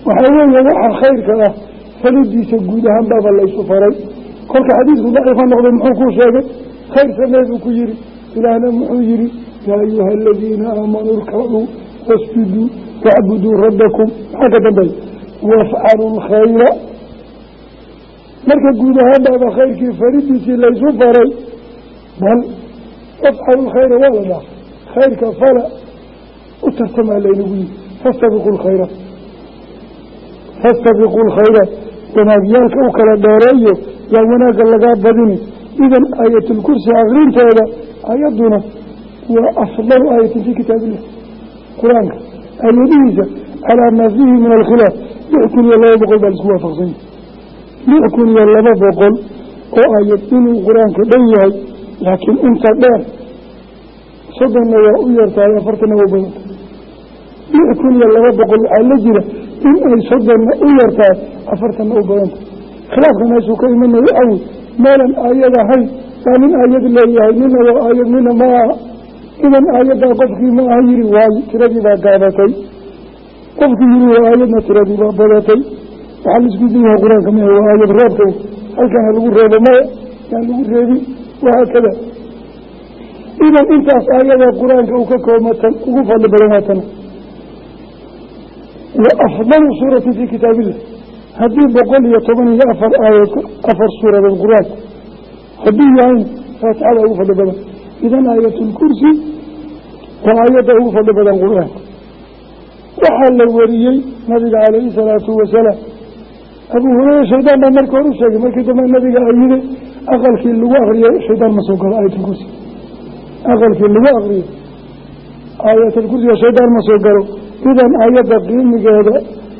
waxaa weeye waxa khayrka ah falidiisa guud ahaan baaba laysu faray kolka xadiidku daciifa noqday muxuu kuu sheegay khayr samee buu ku yihi ilaahna muxuu yihi yaa ayuha aladiina aamanuu irkacuu wasjuduu wacbuduu rabbakum maxaa ka dambeeya wafcalu lkhayra marka guud ahaan baaba khayrkii faridiisii laysu faray bal wafcalu lkhayra waa la dhaafay khayrka fala u tartamaa laynagu yihi fastabiqu lkhayraat fastabiqu lkhayraat u kala dheereeyo yaa wanaagga lagaa badini idan aayatulkursi akrinteeda ayadduna waa afdalu aayatin fii kitaabillah qur'aanka aayadihiisa calaa maa fiihi min alkhilaaf lix kun iyo laba boqol baa la isku waafaqsanya lix kun iyo laba boqol oo aayad inuu qur'aanka dhan yahay laakiin inta dheer soddonna waa u yartahay afartanna waa badanta lix kun iyo laba boqol waxaa la jira in ay u yartahay afartanna badanta khilaafka meeshuu meelan aayad ahayn waa nin aayad leeyahay nina waa aayad nina ma aha. Idan aayaddaa qofkii ma aha yiri waayo tiradii baa gaabatay. Qofkii yiri waa aayadna tiradii baa badatay. Waxaa la isku dayaha qur'aanka mah waa aayad reebka halkaana lagu reebo maya yaan lagu reebin wahaakada idan intaas aayada qur'aanka uu ka koobmatan ugu fadli badan waatana wa afdalu suurati fii kitaabillah haddii boqol iyo toban iyo afar aayad afar suuradood qur'aanka hadduu yahayn faatixada ugu fadli badan. Idan aayatulkursi waa aayadda ugu fadli badan qur'aanka waxaa la wariyey nabiga calayhi salaatu wasalaam abuu hureyre shaydaan baa marka hor u sheegay markii dambe nabiga ayiday aqalkii lagu akriyo shaydaan ma soo galo aayatulkursi aqalkii lagu akriyo aayatulkursiga shaydaan ma soo galo. Idan aayadda qiimigeeda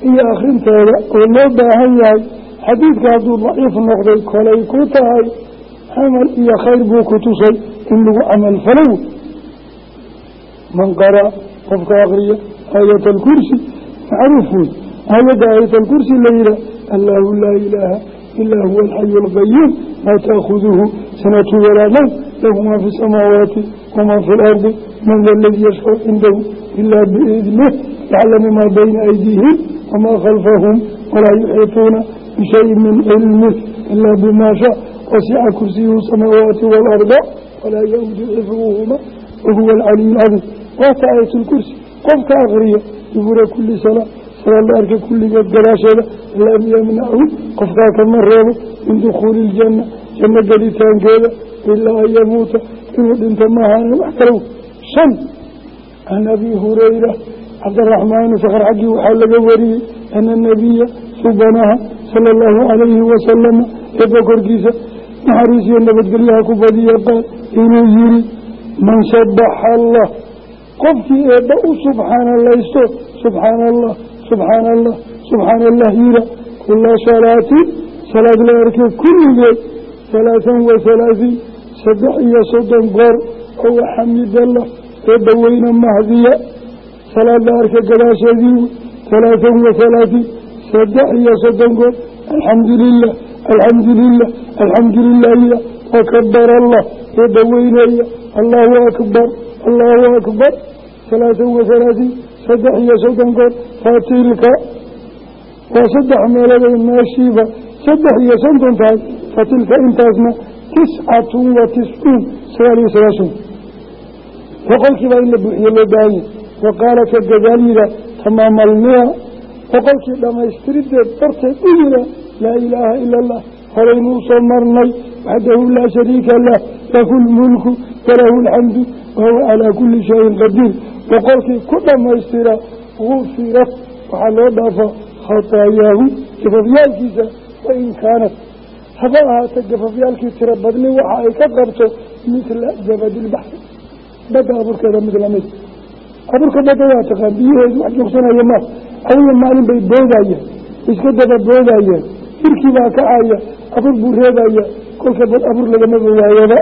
iyo akrinteeda oo loo baahan yahay. Xadiidka hadduu daciif noqday kolay ku tahay camal iyo khayr buu ku tusay in lagu camal falow. Man qara qofka akriya aayat alkursi macruuf wey aayadda aayat alkursi la yihaah allahu laa ilaaha ilaa huwa alxayu alqayuum laa taakhuduhu sanatu walaa nawm lahu maa fi samaawaati wamaa fi lardi man da aladii yashfacu cindahu ilaa biidnih yaclamu maa bayna aydiihim wamaa khalfahum walaa yuxiituuna bishayin min cilmih ilaa bimaa shaa wasica kursiyuhu samaawaati waalarda walaa yaudu wahuwa alcaliyu alcadiim waata aayat lkursi qofka akriya dubura kuli salaa salaad la arka kulligeed gadaasheeda lam yamnachu qofkaa kama reebo min dukhuuli iljanna janno gelitaankeeda ilaa an yamuuta inuu dhinto maahaane wax kalow shan can abi hurayra cabdiraxmaan sakhr xaggii waxaa laga wariyey ana nabiya subanaha sala allahu calayhi wasalama eebba korkiisa naxariisiyo nabadgelyaha ku badiya qaal inuu yiri man sabaxa allah. Qofkii eebba u subxaanalaysto subxaana allah subxaana allah subxaana allah yira kula salaatin salaad la arkay kulligeed halaahan wa halaathiin saddex iyo soddon goor oo waxamidallah eebba weyne mahdiya salaad la arka gadaasheedii halaahan wa halaatiin saddex iyo soddon goor alxamdu lilah alxamdu lilah alxamdu lilaahiya wakabar allah eebba weyneeya allahu akbar allahu akbar. Halaahan wa halaatiin saddex iyo soddon goor fatilka waa saddex meeloday meeshiiba. Saddex iyo soddon tahay fatilka intaasna tiscatun wa tiscuun sagaal iyo sagaashan boqolkiiba in la buuxiyo loo baahanya wa qaala ka gadaal yida tamaama almia boqolkii dhammaystirideed darteed u yira laa ilaaha ila allah horeynuu soo marnay. Waxdahu laa shariika lah lahu lmulku walahu alxamdu wahuwa calaa kulli shayin qadiir. Boqolkii ku dhammaystira gufirat waxaa loo dhaafaa khataayaahu gafafyaalkiisa wain kaanat. Haba ahaata gafafyaalkii tiro badni waxa ay ka qabto midla zabadilbaxri badda abuurkeeda mid la mid abuurka badda waa taqaan biyaheedu wax joogsanaya maa adiga maalin bay boodayeen iska daba boodayeen hirkii baa kacaya abuur buu reebaya kolka bad abuur lagamaba waayaba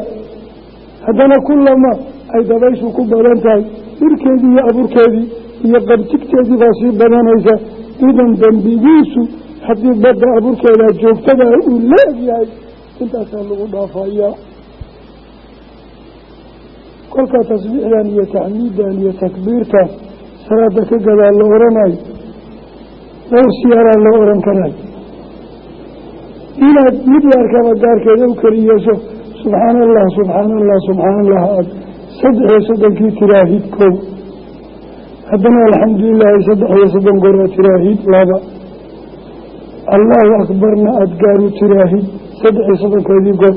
haddana kulama ay dabayshu ku badan tahay hirkeedii iyo abuurkeedii iyo qabtigteedii baa sii badanaysa. Idan dembigiisu haddii badda abuurkeeda joogtada uu leegyahay intaasaa lagu dhaafayaa kolkaa tasbiixdan iyo taxmiiddan iyo takbiirtan salaada ka gadaal la oranayo dhowr siyaaraa loo oran karayo inaad mid waarkaba gaarkeeda u keli yeesho subxaana allah subxaana allah subxaana allah aad saddex iyo soddonkii tiraahid kow. Haddana alxamdulilaahi saddex iyo soddon goor aad tiraahid laba. Allahu akbarna aada gaaru tiraahid saddex iyo soddonkeedii goor.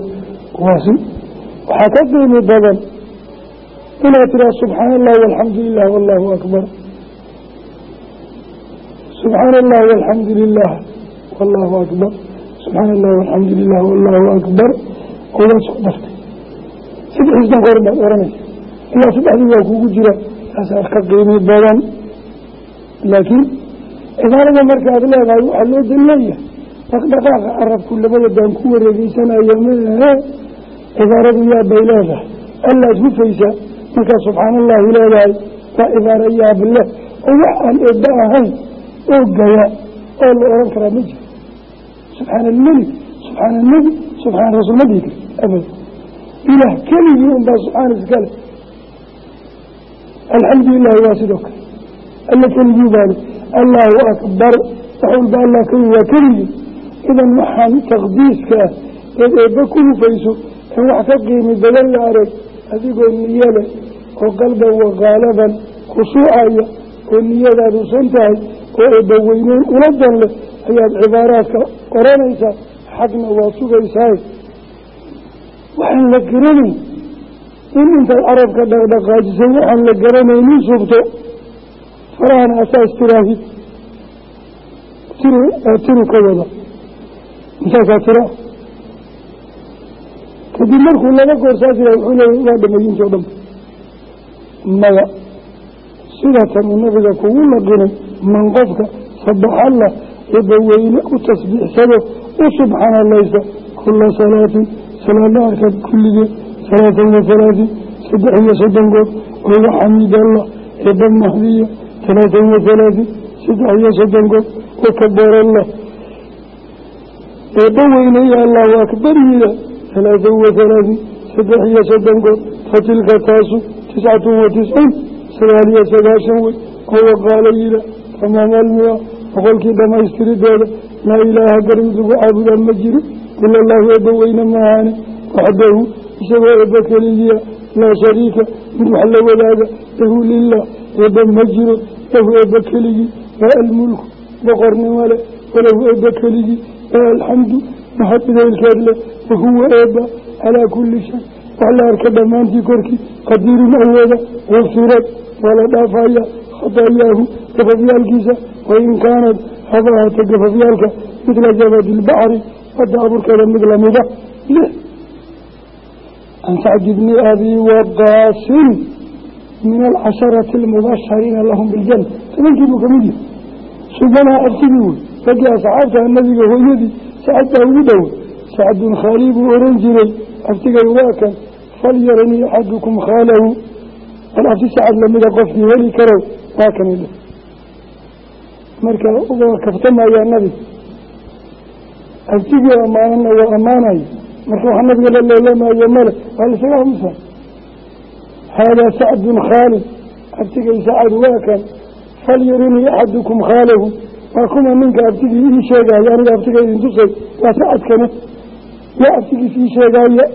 Waasi waxaa ka qiimi badan inaad tiraha subxaana allah walxamdu lilah wallahu akbar. Subxaana allah walxamdu lilah wallahu akbar. Subxaana allah walxamdu lilah wallahu akbar. Odaad isku dartay saddex iyo soddon goor baad oranaysa. Ilaa saddexdii waa kugu jira. Taasaa ka qiimi badan. Laakiin cibaarada markaad leedahay waxaa loo dan leeyahay dhaqdhaqaaqa carabku labada baan ku wareegeysanaya mehe cibaaradu yaa bay leedahay. Allaad hufaysa markaad subxaana allahi leedahay waa cibaaro yaab leh oo wax aan eebba ahayn oo gaya oo la oran karaa ma jiro. Subxaana almelik subxaana alnebi subxaana rasuul ma dhihi kar abad ilaah keligii unbaa subxaana iskale alxamdu lilahi waa sidoo kale. Alla keligii baale. Allahu akbar. Wax walba allah keli waa keligii. Idan waxaan taqdiiska ah eed eebba ku hufayso in wax ka qiimi badan la arag adigoo niyo leh oo qalban waqaalaban khushuucaya oo niyadaadu san tahay oo eebba weyneyn ula dan leh ayaad cibaaraadka oranaysaa xagna waad sugaysaay waxaan la garanayn in intaad carabka dhaqdhaqaajisay waxaan la garanaynin subto farahana asaas tiraahid tiru ka wada. Intaasaa tira. Kadib markuu laba goor saa jira wuxuu leeya waa dhamayinti o dhan maya sidatan uu nabiga kugu laqinay man qofka sabaxalla eebbaweyne u tasbiixsado u subxaanalaysa kula salaatin salaadla arkaad kulligeed salaatan wa salaatin saddex iyo soddon goor oo waxamidallah eebba mahdiya talaatan wa salaatin saddex iyo soddon goor oo kabarallah. Eebba weyneya allahu akbar yida talaatan wa salaatin saddex iyo soddon goor fatilka taasu tiscatun wa tiscuun sagaal iyo sagaashan wey oo waqaala yida tamaamaalmia boqolkii dhammaystirideeda laa ilaaha garin lagu caabudaa ma jiro ila allahu eebba weyne maahaane waxdahu isagoo eebba keligiya laa shariika mid wax la wadaaga lahu lilah eebba ma jiro lahu eebba keligii waa almulku boqornimo leh walahu eebba keligii waa alxamdu leh wahuwa eebba calaa kulli shay wax la arka dhammaantii korkii qadiirun awooda gufirad waa la dhaafaya khataayaahu gafafyaalkiisa wain kaanad haba ahaata gafafyaalka midla zabadi ilbaxri badda abuurkeeda mid lamida can sacdi bni abi waqaasin min alcasharati almubashariina lahum biljana tobankii buu ka mid yahay. Subanaha abtigii wey raggii asxaabtaha nabiga hooyadii sacad baa ugu dhowa sacdun khaali buu oran jiray abtigay waa kan falyaranii axadukum khaalahu bal abti sacad lamida qofkii heli karow waa kanidhe marka uga kaftamayaa nabiga abtigii ammaanana waa ammaanaya marka waxa nabiga la leelamayo male waa laisaga hamusa haadaa sacdun khaalid abtigay sacad waa kan falyarinii axadukum khaalahu waa kuma ninka abtigii ii sheegaayo aniga abtiga idin tusay waa sacadkane yaa abtigiis ii sheegaaya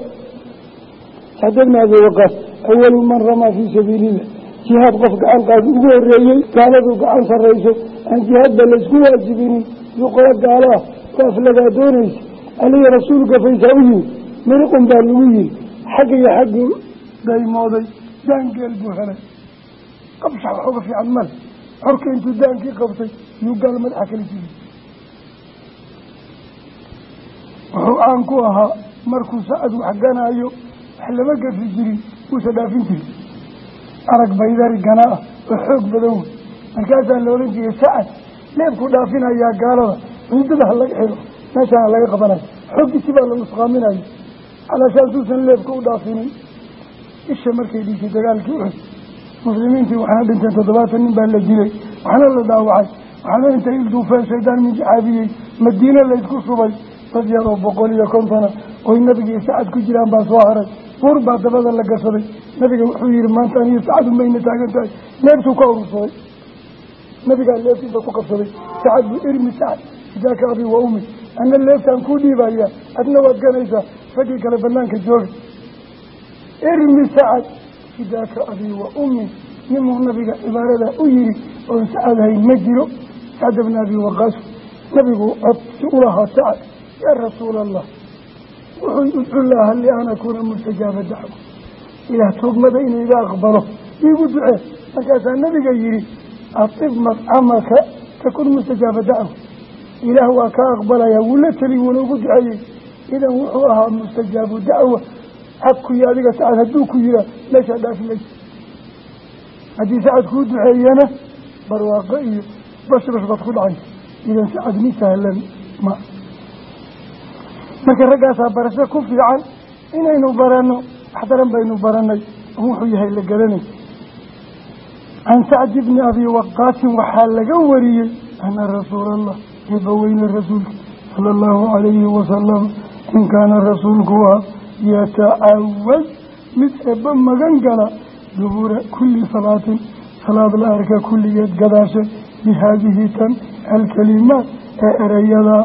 sacd bni abi waqaas awalu man ramaa fii sabiilillah jihaad qof gacan qaadi ugu horeeyey gaaladu gacan sarrayso aan jihaadba laysku waajibinin yuqolo gaalo ah oo aflagaa doonaysa. Aliga rasuulka faysaa u yimi miriqun baa lagu yiri xagga iyo xaggu daymooday daangeel buu helay. Qabshax wax uga fiican male xorka intuu daankii qabtay yuu gaal madaxa kala jiriy wuxuu caan ku ahaa markuu sacad wax wax lama gafi jirin uusa dhaafin jirin. Arag baydari gana ah oo xoog badan. Wey markaasaa la odhan jiray sacad leebkuu dhaafinayaa gaalada ciidada ha laga xiro meeshaan ha laga qabanayo. Xooggiisi baa la nusqaaminayo calaashaansuusan leebka u dhaafinin. Isha markay dhiisay dagaalkii uxud muslimiintii waxaana dhinteen toddobaatan nin baa la dilay waxna la dhaawacay waxna intay ilduufeen shaydaan minjaxaabiyey madiine laysku subay dad yar oo boqol iyo kontona oy nabiga iyo sacad ku jiraan baa soo haray. Buur baa dabada la gashaday nabiga wuxuu yihi maanta aniyo sacad umayna taagan tahay. Leebtuu ka urursaday nabigaa leebtiisa ku qabsaday. Sacad buu irmi sacad fidaaka abi wa umi ana leebtaan kuu dhiibaya adna waad ganaysaa. Raggii kale banaanka jooga irmi sacad fidaaka abi wa ummi nimuu nabiga cibaarada u yihi oon sacad hayn ma jiro. Sacd bna abi waqaas nabigu codsi ulahaa sacad yaa rasuula allah wuxuu udcu laaha lian akuuna mustajaaba dacwa. Ilaah tuugmada inuu iga aqbalo iigu ducee markaasaa nabiga yihi atib madcamaka takun mustajaaba dacwa. Ilaah waa kaa aqbalayaa wuu la teli wuuna ugu duceeyey. Idan wuxuu ahaa mustajaabu dacwa. Xabkuyo adiga sacad hadduu ku yihaa meeshaa dhaafi maysa haddii sacad kuu duceeyana barwaaqo iyo bashbash baad ku dhacaysa. Idan sacad mi marka raggaasaa barasho ku fiican inaynu baranno. Wax daran baynu baranay wuxuu yahay la garanay. Can sacdi bni abi waqaasin waxaa laga wariyey ana rasuula allah eebaweyne rasuulka sala allahu calayhi wasalam in kaana rasuulku ah yatacawad mid eebba magan gala dubuura kulli salaatin salaad la arka kulligeed gadaasha bihaadihi tan alkalimaat ee erayadaa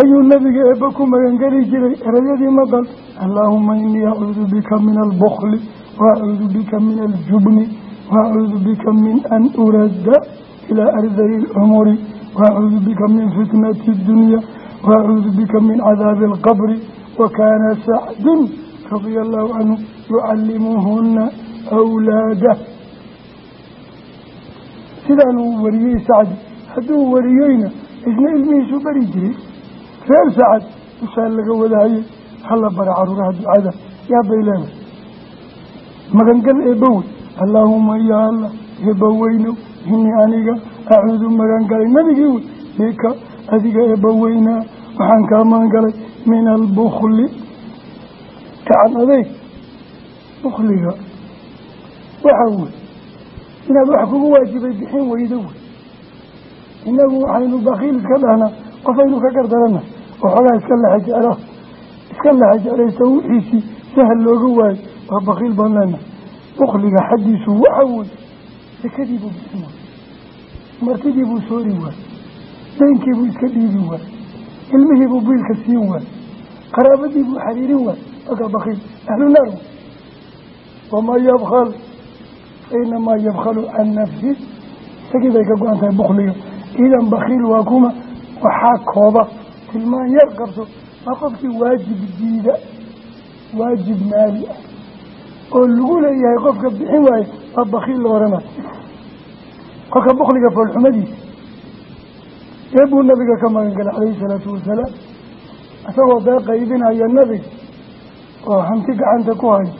ayuu nabiga eebba ku magangeli jiray erayadii maqal allaahuma inii acuudu bika min albukli waacuudu bika min aljubni waacuudu bika min an uradda ilaa ardali lcumuri waacuudu bika min fitnati addunya waacuudu bika min cadaabi alqabri wakaana sacdun radia allahu canhu yucallimuhuna awlaadah sidaan uu wariyey sacdi hadduu wariyeyna isna ilmihiisuu bari jiray reer sacad ushaa laga wadaayey hala bara caruuraha ducada. Yaabay leedahay magangal eebbawey allaahuma yaa allah eebbaweynow inii aniga acuudu magangalay nabigii wey bika adiga eebbaweynaa waxaan kaa magangalay min albukli gacan adeyg bukliga waxa wey inaad wax kugu waajibay bixin weydo wey. Inagu waxaynu bakiil iska dhahnaa qofaynu ka gardarana waxoogaa iska lexa jecla iska lexa jeclaysta wixiisii sahal looga waayo waa bakiil baan leenahay bukliga xaggiisu waxa wey sakadiibuu bixin waay martidiibuu soori waay daynkiibuu iska dhiibi waay ilmihiibuu biilka siin waay qaraabadiibuu xariirin waay wakaa bakiil ahlu naar wey waman yabkal fainamaa yabkalu can nafsi. Isagii bay ka go-an tahay bukliga waxaa kooba tilmaan yar qabso waa qofkii waajib diida waajib maali ah oo lagu leeyahay qofka bixin waaye waa bakiil la oranayo kolka bukliga foolxumadiisa ee buu nabiga ka magan galay calayhi salaatu wasalaam isagoo dee qaybinaya nabiga oo hanti gacanta ku hayo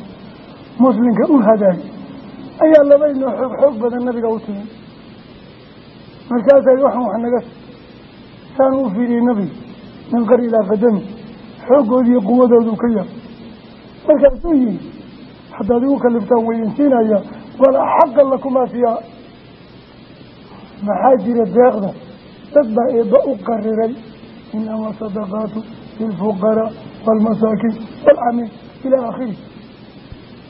muslimka u hadaay ayaa labaynoo xoog xoog badan nabiga u timi. Markaasay waxaan wax naga saan u fiiriyey nabiga min qar ilaa qadami xooggoodiiyo quwadoodu ka yar. Markaasuu yihi haddaad igu kaliftaan weydinsiinaya walaa xaqa lakumaa fiiha maxaa jira deeqda? Dad baa eebba u qariray inama sadaqaatu lilfuqaraa waalmasaakiin waalcamiin ilaa aakhiri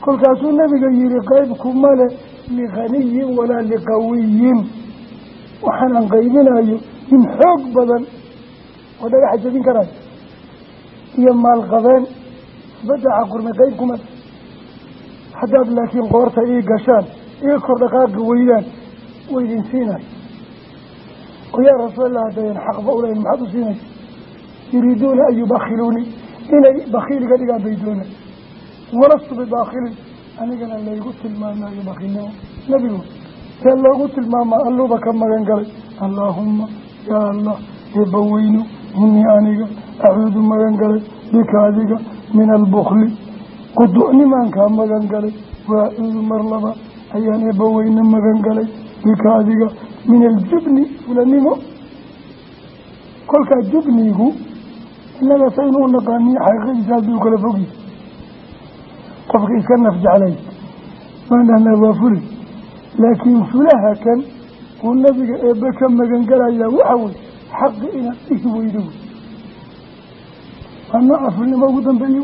kolkaasuu nabiga yihi qaybkuma le likhaniyin walaa liqawiyin waxaanan qaybinayo nin xoog badan oo dhagaxa jebin karayo iyo maalqabeen isbadaxa qurmay qayb kuma haddaad laakiin qoorta ii gashaan ii kor dhaqaaqi weydaan waydin siinayo oo yaa rasuulallah hadayan xaqba ulayn maxaad u siinaysa yuriiduuna an yubakhiluunii inay bakiil iga dhigaan bay doonaan. Walastu bibaakilin anigana laygu tilmaamayo bakiilnimo nebigu see loogu tilmaamaa alluuba ka magan galay. Allaahumma yaa allah eebbaweyno inii aniga acuudu magan galay bika adiga min albukli quducnimaan kaa magan galay waa acuudu mar laba ayaan eebbaweyne magan galay bika adiga min aljubni fulanimo. Kolkaa jubnigu innaga saynu u naqaaniyo xaqiiqadiisa hadduu kala fogi. Qofka iska naf jeclay. Waan dhahnaa waa fuli laakiin fulaha kan uu nabiga eebbe ka magan galayaa waxa wey xaqi inaad dhihi weydo waa nooca fulnimo ugu dambeeyo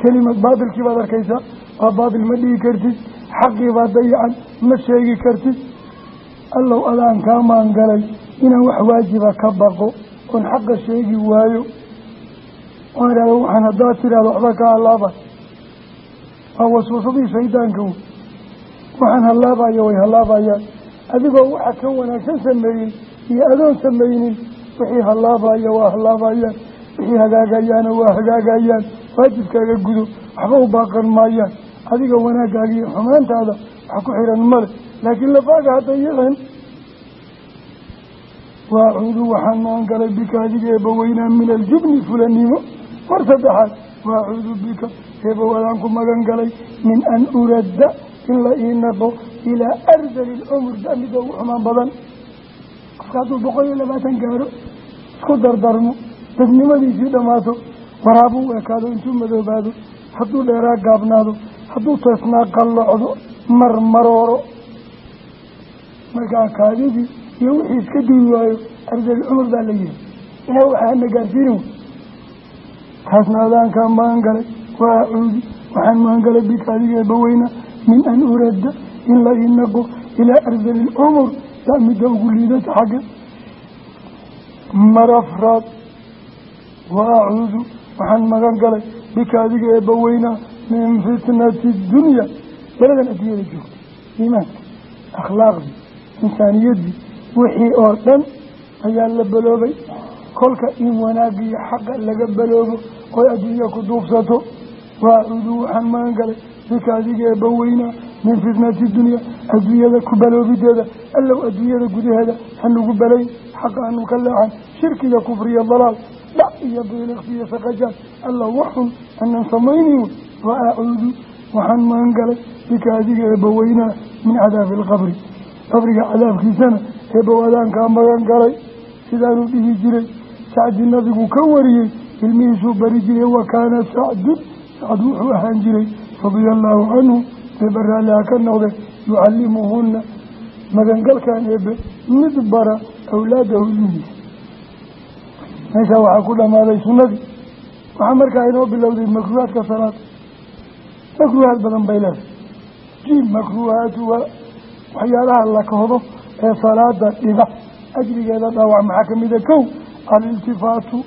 kelimad baatilkii baad arkaysaa waa baatil ma dhihi kartid xaqii baad dayacan ma sheegi kartid. Allow adaan kaa maangalay inaan wax waajiba ka baqo oon xaqa sheegi waayo. Oo idhahdo waxaan haddaad tidhahdo waxba ka hallaaba waa waswasadii shaydaanka wey waxaan hallaabayo way hallaabayaan adigoo waxa ka wanaagsan sameeyey iyo adoon samaynin wixii hallaabaya waa hallaabayaan wixii hagaagayaana waa hagaagayaan waajibkaaga gudo waxba u baaqan maayaan adiga wanaaggaaga iyo xumaantaada wax ku xiran male laakiin lafaaga hadda yadan waacuudu waxaan magan galay bika adiga eebbaweynaa min aljubni fulanimo. Mar saddexaad waacuudu bika eebow adaan ku magan galay min an uradda in la ii naqo ilaa ardali lcumur damida ugu xumaan badan qofka hadduu boqol iyo labaatan gaaro isku dardarmo dadnimadiisii dhammaato waraabuu ekaado intuu madoobaado hadduu dheeraa gaabnaado hadduu toosnaa qallocdo marmarooro markaa kaadidii iyo wixii iska duwi waayo ardali cumur baa la yihi ilaah waxaana gaarsiinin taasna adaankaa magan galay waa acuudi waxaan magan galay bika eebbaweyna min an uradda in la inaqo ilaa ardali lcumur yaa midda ugu liidata xagga marafraad wa acuudu waxaan magan galay bika adiga eebbaweynaa min fitnati dunya beladan adduunyada joogta iimaanka akhlaaqdii insaaniyaddii wixii oo dhan ayaa la baloobay kolka in wanaagiyo xaqa laga baloobo oy adduunya ku duubsato waacuudu waxaan magan galay bika adiga eebbaweynaa min fitnati dunya adduunyada ku baloobideeda allow adduunyada gudaheeda hanugu balayn xaqa hanu ka leexan shirkiga kufriya dalaal dhac iyo biiliqsi iyo saqajaan allow waxun anan samaynin wa acuudu waxaan magan galay bika adiga eebbaweynaa min cadaabi alqabri. Qabriga cadaabkiisana eebbawadaankaa magan galay sidaanuu dhihi jiray sacdi nabigu ka wariyey ilmihiisuu bari jiray wa kaana sacdun sacd wuxuu ahaan jiray radia allaahu canhu eebbe raalliha ka noqde yucallimuhunna magangalkan eebbe mid bara awlaadahu ilmihiisa meeshaa waxaa ku dhammaaday sunnadii. Waxaa markaa inoo bilowday makruuhaadka salaada makruuhaad badan bay leedahay. Jiim makruuhaatu waa waxyaalaha la kahdo ee salaada dhiba ajrigeeda dhaawac maxaa kamida kow? Aliltifaatu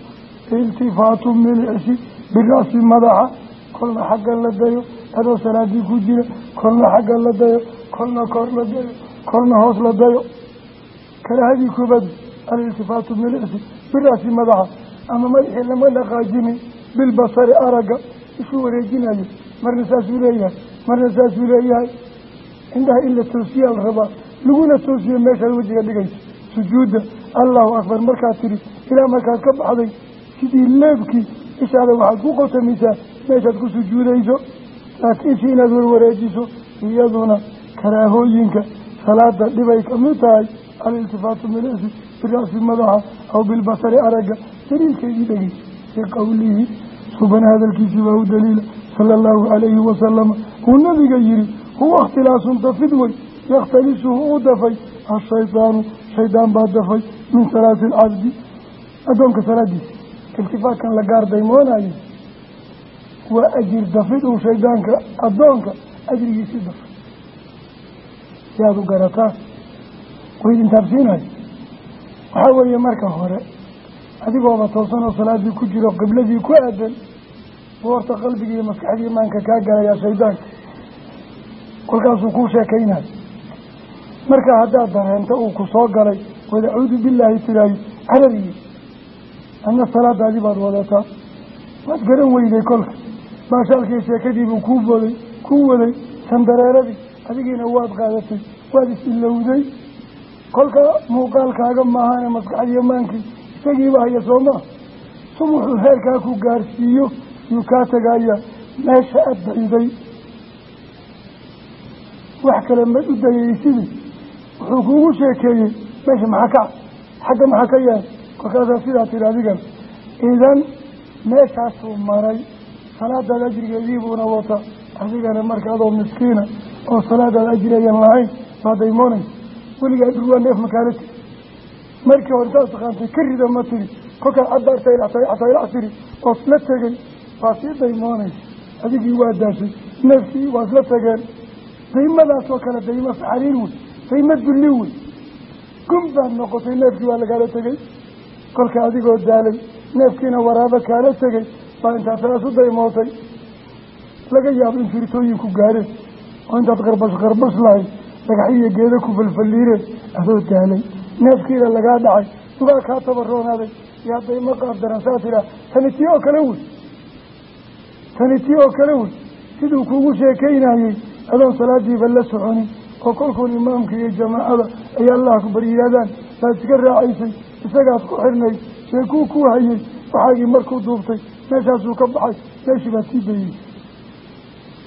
iltifaatu milcsi bira'si madaxa kolna xaggan la dayo adoo salaadii ku jira kolna xaggan la dayo kolna kor la dayo kolna hoos la dayo. Karaahadii koobadu aliltifaatu milicsi biraasi madaxa ama madaxii lama dhaqaajinin bilbasari aragga isu wareejinayo marna saasuu leeyahay marna saasuu leeyahay. Indhaha in la toosiyaa la rabaa laguna toosiyo meeshaad wejiga dhigaysa sujuudda allahu akbar markaad tidhi ilaa markaad ka baxday sidii leebkii ishaada waxaad ku qotamaysaa meeshaad ku sujuudayso laakiin ishi inaad warwareejiso iyaduna karaahooyinka salaada dhibay ka mid tahay aliltifaatu milisi bira'si madaxa aw bilbasari aragga daliilkeedii dhegeysa fii qowlihi subana hadalkiisii baa u daliila sala allahu calayhi wasalama uu nabiga yihi huwa ikhtilaasun dafid wey yakhtalisuhu u dafay ashaydaanu shaydaan baa dafay min salaati alcabdi addoonka salaadiisa iltifaatkan la gaar daymoonayo waa ajir dafid uu shaydaanka addoonka ajrigiisii dafay. Si aada u garataa waydin taabsiinayo waxaa weeye marka hore adigooba toosan oo salaadii ku jiro qibladii ku aadan buu horta qalbigii iyo maskaxdii imaanka kaa galayaa shaydaanka kolkaasuu kuu sheekaynayo marka haddaad dareento uu ku soo galay wad acuudu billaahi tidaayo carariye adna salaadaadii baad wadataa waad garan weyday kolka baashaalkii sheekadiibuu kuu booday kuu waday sandareeradii adigiina waad qaadatay waad is-ilowday kolka muuqaalkaaga maahane maskaxdiyo maankii isagiiba haya soo maa sum wuxuu heerkaa ku gaarsiiyo yuu kaa tegaya meesha aad baciday wax kale ma u dayaysidii wuxuu kuugu sheekeeyey meesha maxaa ka xagga maxaa ka yaal? Kolkaasaa sidaa tiri adigan idan meeshaasuu maray salaadaad ajrigeedii buuna wata. Adigana marka adoo miskiina oo salaadaad ajri ayan lahayn baa daymoonaysa weligaa dhurwaa neef makaala tiri markii hore intaad taqaantay ka rida ma tiri. Kolkaad caddaartaylaxtaylax tiri oos la tegey waa sii daymoonaysa adigii waa daashay neefkii waa isla tegeen. Daymadaasoo kale daymo saxariir wey daymo dulli wey. Gun baad noqotay neefkii waa lagaala tegey. Kolka adigoo daalay neefkiina waraabo kaala tegey baa intaad saas u daymootay. Laga yaabo in firitooyinku gaareen. Oo intaad qarbash qarbash lahayd dhagaxiyo geeda ku falfalliireen. Adoo daalay neefkiina lagaa dhacay. Dugaa kaa tabaroonaaday yaa daymo qaab daran saa tidhaah tani tii oo kale wey. Tani tii oo kale wey. Siduu kuugu sheekaynayey adoon salaadiiba la soconin oo kolkuun imaamka iyo jamaacada ay allah akbar yidhahdaan baad iska raacaysay isagaad ku xirnayd sheekuu ku hayay waxaagii markuu duubtay meeshaasuu ka baxay meeshii baad sii dayey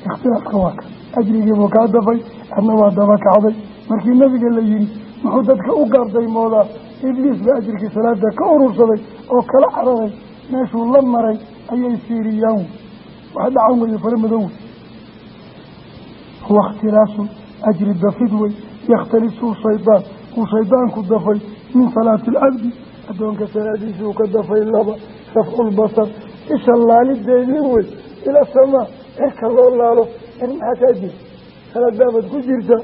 ikhtilaafka waa ka. Ajrigiibuu kaa dafay adna waa daba kacday. Markii nabiga la yihi muxuu dadka u gaardaymoodaa ibliis baa ajirkii salaada ka urursaday oo kala cararay. Meeshuu la maray ayay fiiriyaan. Wax dhacan weeye fara madow. Wey huwa ikhtilaasu ajri dafid wey yakhtalisuu shaydaan uu shaydaanku dafay min salaati alcabdi addoonka salaadiisuu ka dafay laba rafculbasar isha laalideedii wey ila samaa cirka loo laalo cir maxaa kaa jira salaadaabaad ku jirta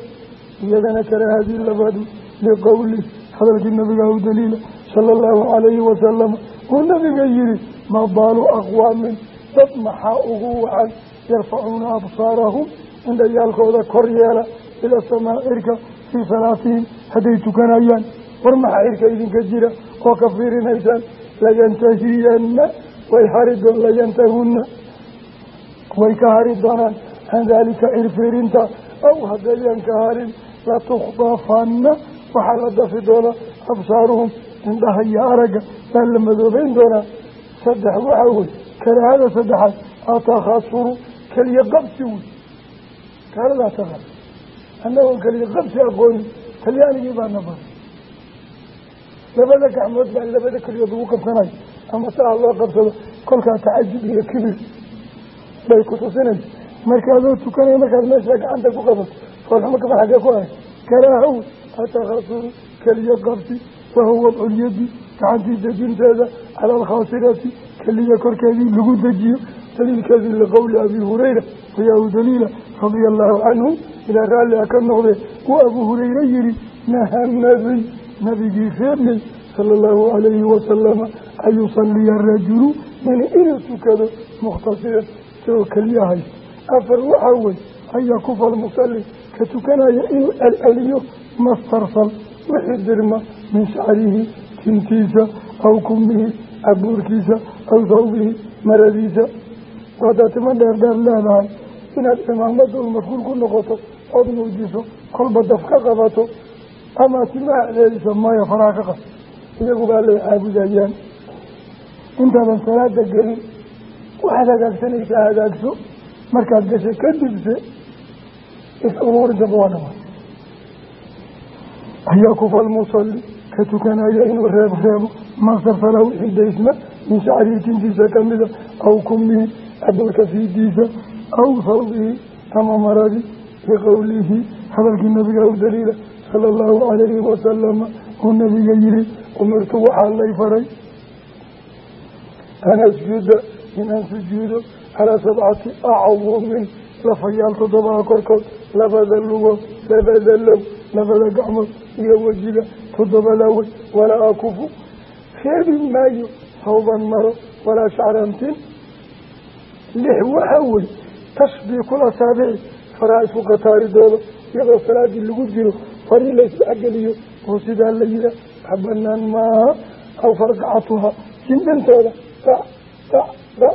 iyadana karaahadii labaadu liqowli hadalkii nabiga u daliila sala allahu calayhi wasalama uu nabiga yihi maa baalu aqwaamin dad maxaa ugu wacan yarfacuuna absaarahum indhayaalkooda kor yeela ila samaa cirka fii salaatihim hadday tukanayaan war maxaa cirka idinka jira oo ka fiirinaysaan layantahiyanna way hari doon layantahunna way ka hari doonaan. Can daalika cirfiirinta aw haddayan ka harin latukhdafanna waxaa la dafi doonaa absaaruhum indhaha iyo aragga. Baa la madoobeyn doonaa saddex waxaa wey karaahada saddexaad atakhasuru keliya qabsi wey kaaladaa taqan annagoo keliya qabsi aqooni talyaanigii baana baray. Labada gacmood baa labada keliyood ugu qabsanayo ama saa loo qabsado kolkaa tacajub iyo kibir bay ku tusinaysa marka adoo tukanaya markaad meesha gacanta ku qabato foolxumo kaba xagee ku arag karaahow atakhasuru keliya qabsi wahuwa wadculyadi gacantii dejinteeda cala alkhaasirati keliya korkeedii lagu dejiyo. Daliilkeedii liqowli abi hurayra wayaa u daliila radia allahu canhu ilaa raallia ka noqdee. Uu abuu hurayre yihi nahaa nabiy nabigii reebnay sala allahu calayhi wasalama an yusaliya rajulu mani inuu tukado mukhtasiran isagoo keliya haysta afar waxaa wey an yakufa almusalli ka tukanaya inuu celceliyo mastarsal wixii dirma min shacrihi tintiisa aw kumihi abuurkiisa aw thawbihi maradiisa waadaa tima dheerdheer leedahay inaad cimaamadood mashquul ku noqoto ood muujiso kolba daf ka qabato ama timaha ceeliso maya faraha ka qab iyagubaa lay caabudayaan intaadan salaada gelin. Waxaad hagaagsanaysaa hagaagso. Markaad gasha kadibse is-uruurintanba waa dhamaa ayaa kufa almusalli ka tukanaya inuu reeb reebo. Maksarfala wixii daysma min shacrihi tintiisa kamida aw kumihi abalka fiidiisa aw sawbihi ama maradi biqowlihi hadalkii nabiga u daliila sala allahu calayhi wasalama uu nabiga yihi umirtu waxaa lay faray an asjuda inaan sujuudo calaa sabcati acdumin lafayaal toddobaha korkood labada lugood labada low labada gacmood iyo wejiga toddobada wey walaa akufu. Reebi maayo hawban maro walaa shacrantin. Lix waxa wey tashbiikul asaabici faraha isku kataaridooda iyadoo salaadii lagu jiro farii laysdhexgeliyo oo sidaa la yihaa wax banaan maaha aw farqacatuha ra ra ra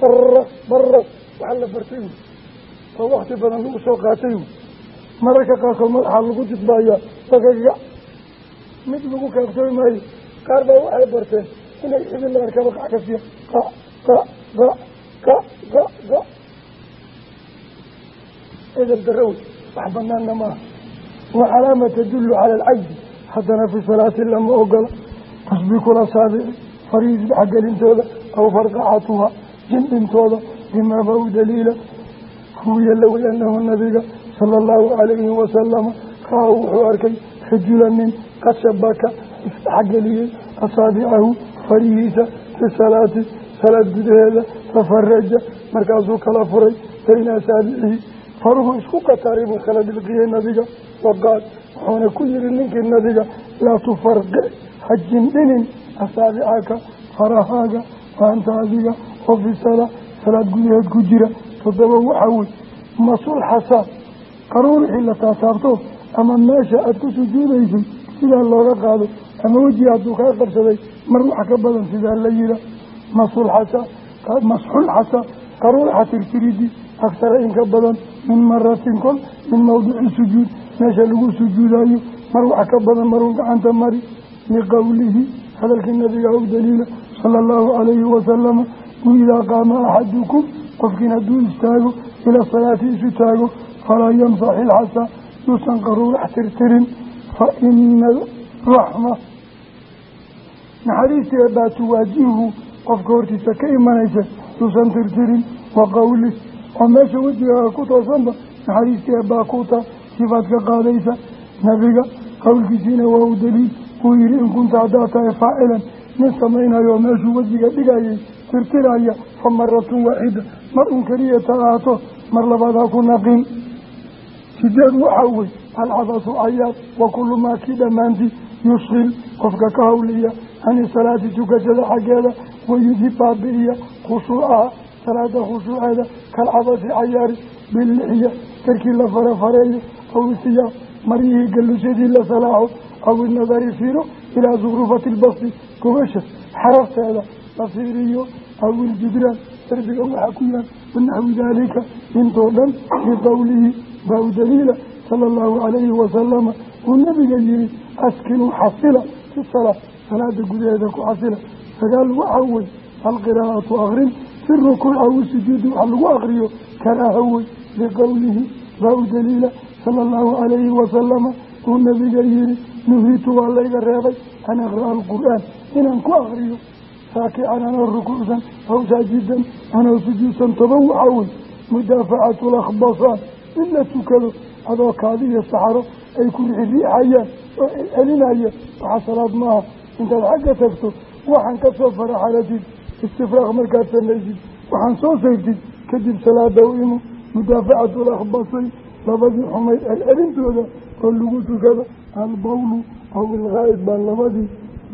bara bara waxaa la bartay. Wy oo wakti badan lagu soo qaatay. Wy mararka qaarkood madaxaa lagu jidbaayaa bagagac mid lagu kaaftoomi maayo. Qaar baa waxay barteen inay xibin la arkaba qac ka siiya qac qac qac qac qac qac edel darro wey wax banaanna maaha wa calaama tadullu cala alcajzi haddana fi salaati lama ogola. Tasbiikul asaabici fariis dhexgelintooda aw farqacatuha jindhintooda bimaaba u daliila huwiya low anahu nabiga sala allahu calayhi wasalama raa wuxuu arkay rajula nin qad shabaka isdhexgeliyey asaabicahu farihiisa fi salaati salaad gudaheeda fafaraja markaasuu kala furay bayna asaabicihi faruhu isku qataray buu kala dhilqiyey nabiga waqaal wuxuuna ku yihi ninkii nabiga laa tufarqic ha jindhinin asaabicaka farahaaga waanta adiga oo fi salaa salaad gudaheed ku jira. Toddoba waxaa wey masul xasaan qaruur wixii la taataabto ama meesha aada ku sujuudaysay sidaa looga qaado ama wejiga hadduu kaa qabsaday mar wax ka badan sidaa la yiha masul xasaan masxul xasaan qaruuraxa tirtiridi aksara in ka badan min maratin kol min mawdici sujuud meesha lagu sujuudayo mar wax ka badan maruu gacanta mari liqowlihi hadalkii nabiga u daliila sala allahu calayhi wasalama waidaa qaama axadukum qofkiin hadduu istaago ila salaati isu taago falaa yamsax ilxasa yuusan qaruurax tirtirin fa ina raxma naxariistii baa tuwaajihu qofka hortiisa ka imanaysa yuusan tirtirin wa qowli oo meesha wejigaaga ku toosanba naxariistii baa kuta sifaad ka qaadaysa nabiga qowlkiisiina waa u daliil uu yihi in kunta haddaad tahay faacilan nin samaynayo meeshuu wejiga dhigayay tirtiraya fa maratun waaxida mar un keliya ta ahaato mar labaad ha ku naqin. Sideed waxaa wey alcabasu cayaad wa kullu maa kii dhammaantii yushkil qofka ka hawliya cani salaati tukashada xaggeeda wayudhi baabi'iya khushuucaha salaada khushuuceeda kalcabasi cayaari billixiya darkii la farafareeyo aw isiyaab maryihii gallushadii la salaaxo aw inadari fiiro ilaa zukrufati lbasti gobasha xarafteeda la fiiriyo aw iljidraan darbiga waxaa ku yaal wanaxwi daalika intoo dhan biqowlihi baa u daliila sala allahu calayhi wasalama uu nabiga yihi askinuu xasila fi salaa salaada gudaheeda ku xasila sagaal waxaa wey alqiraa'atu akrin fi rukuuc aw sujuudi wax lagu akriyo karaaha wey biqowlihi baa u daliila sala allahu calayhi wasalama uu nabiga yihi nuhiitu waa layga reebay an aqra'a alqur'aan inaan ku akriyo saakican anoo rukuucsan aw saajidan anoo sujuudsan toban waxaa wey mudaafacatu lakhbasaan in la tukado adoo kaadi iyo saxaro ay ku riixriixayaan oo celinaya waxa salaad maaha intaad xagga tagto waxaan ka soo faraxalatid istifraaq markaad samaysid waxaan soo sayrtid kadib salaada u imo mudaafacatu lakhbasay labadii xumayd celcelintooda oo lagu tukada albawlu aw ilghaa'id baa labadii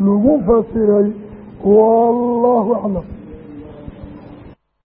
lagu fasiray wallaahu aclam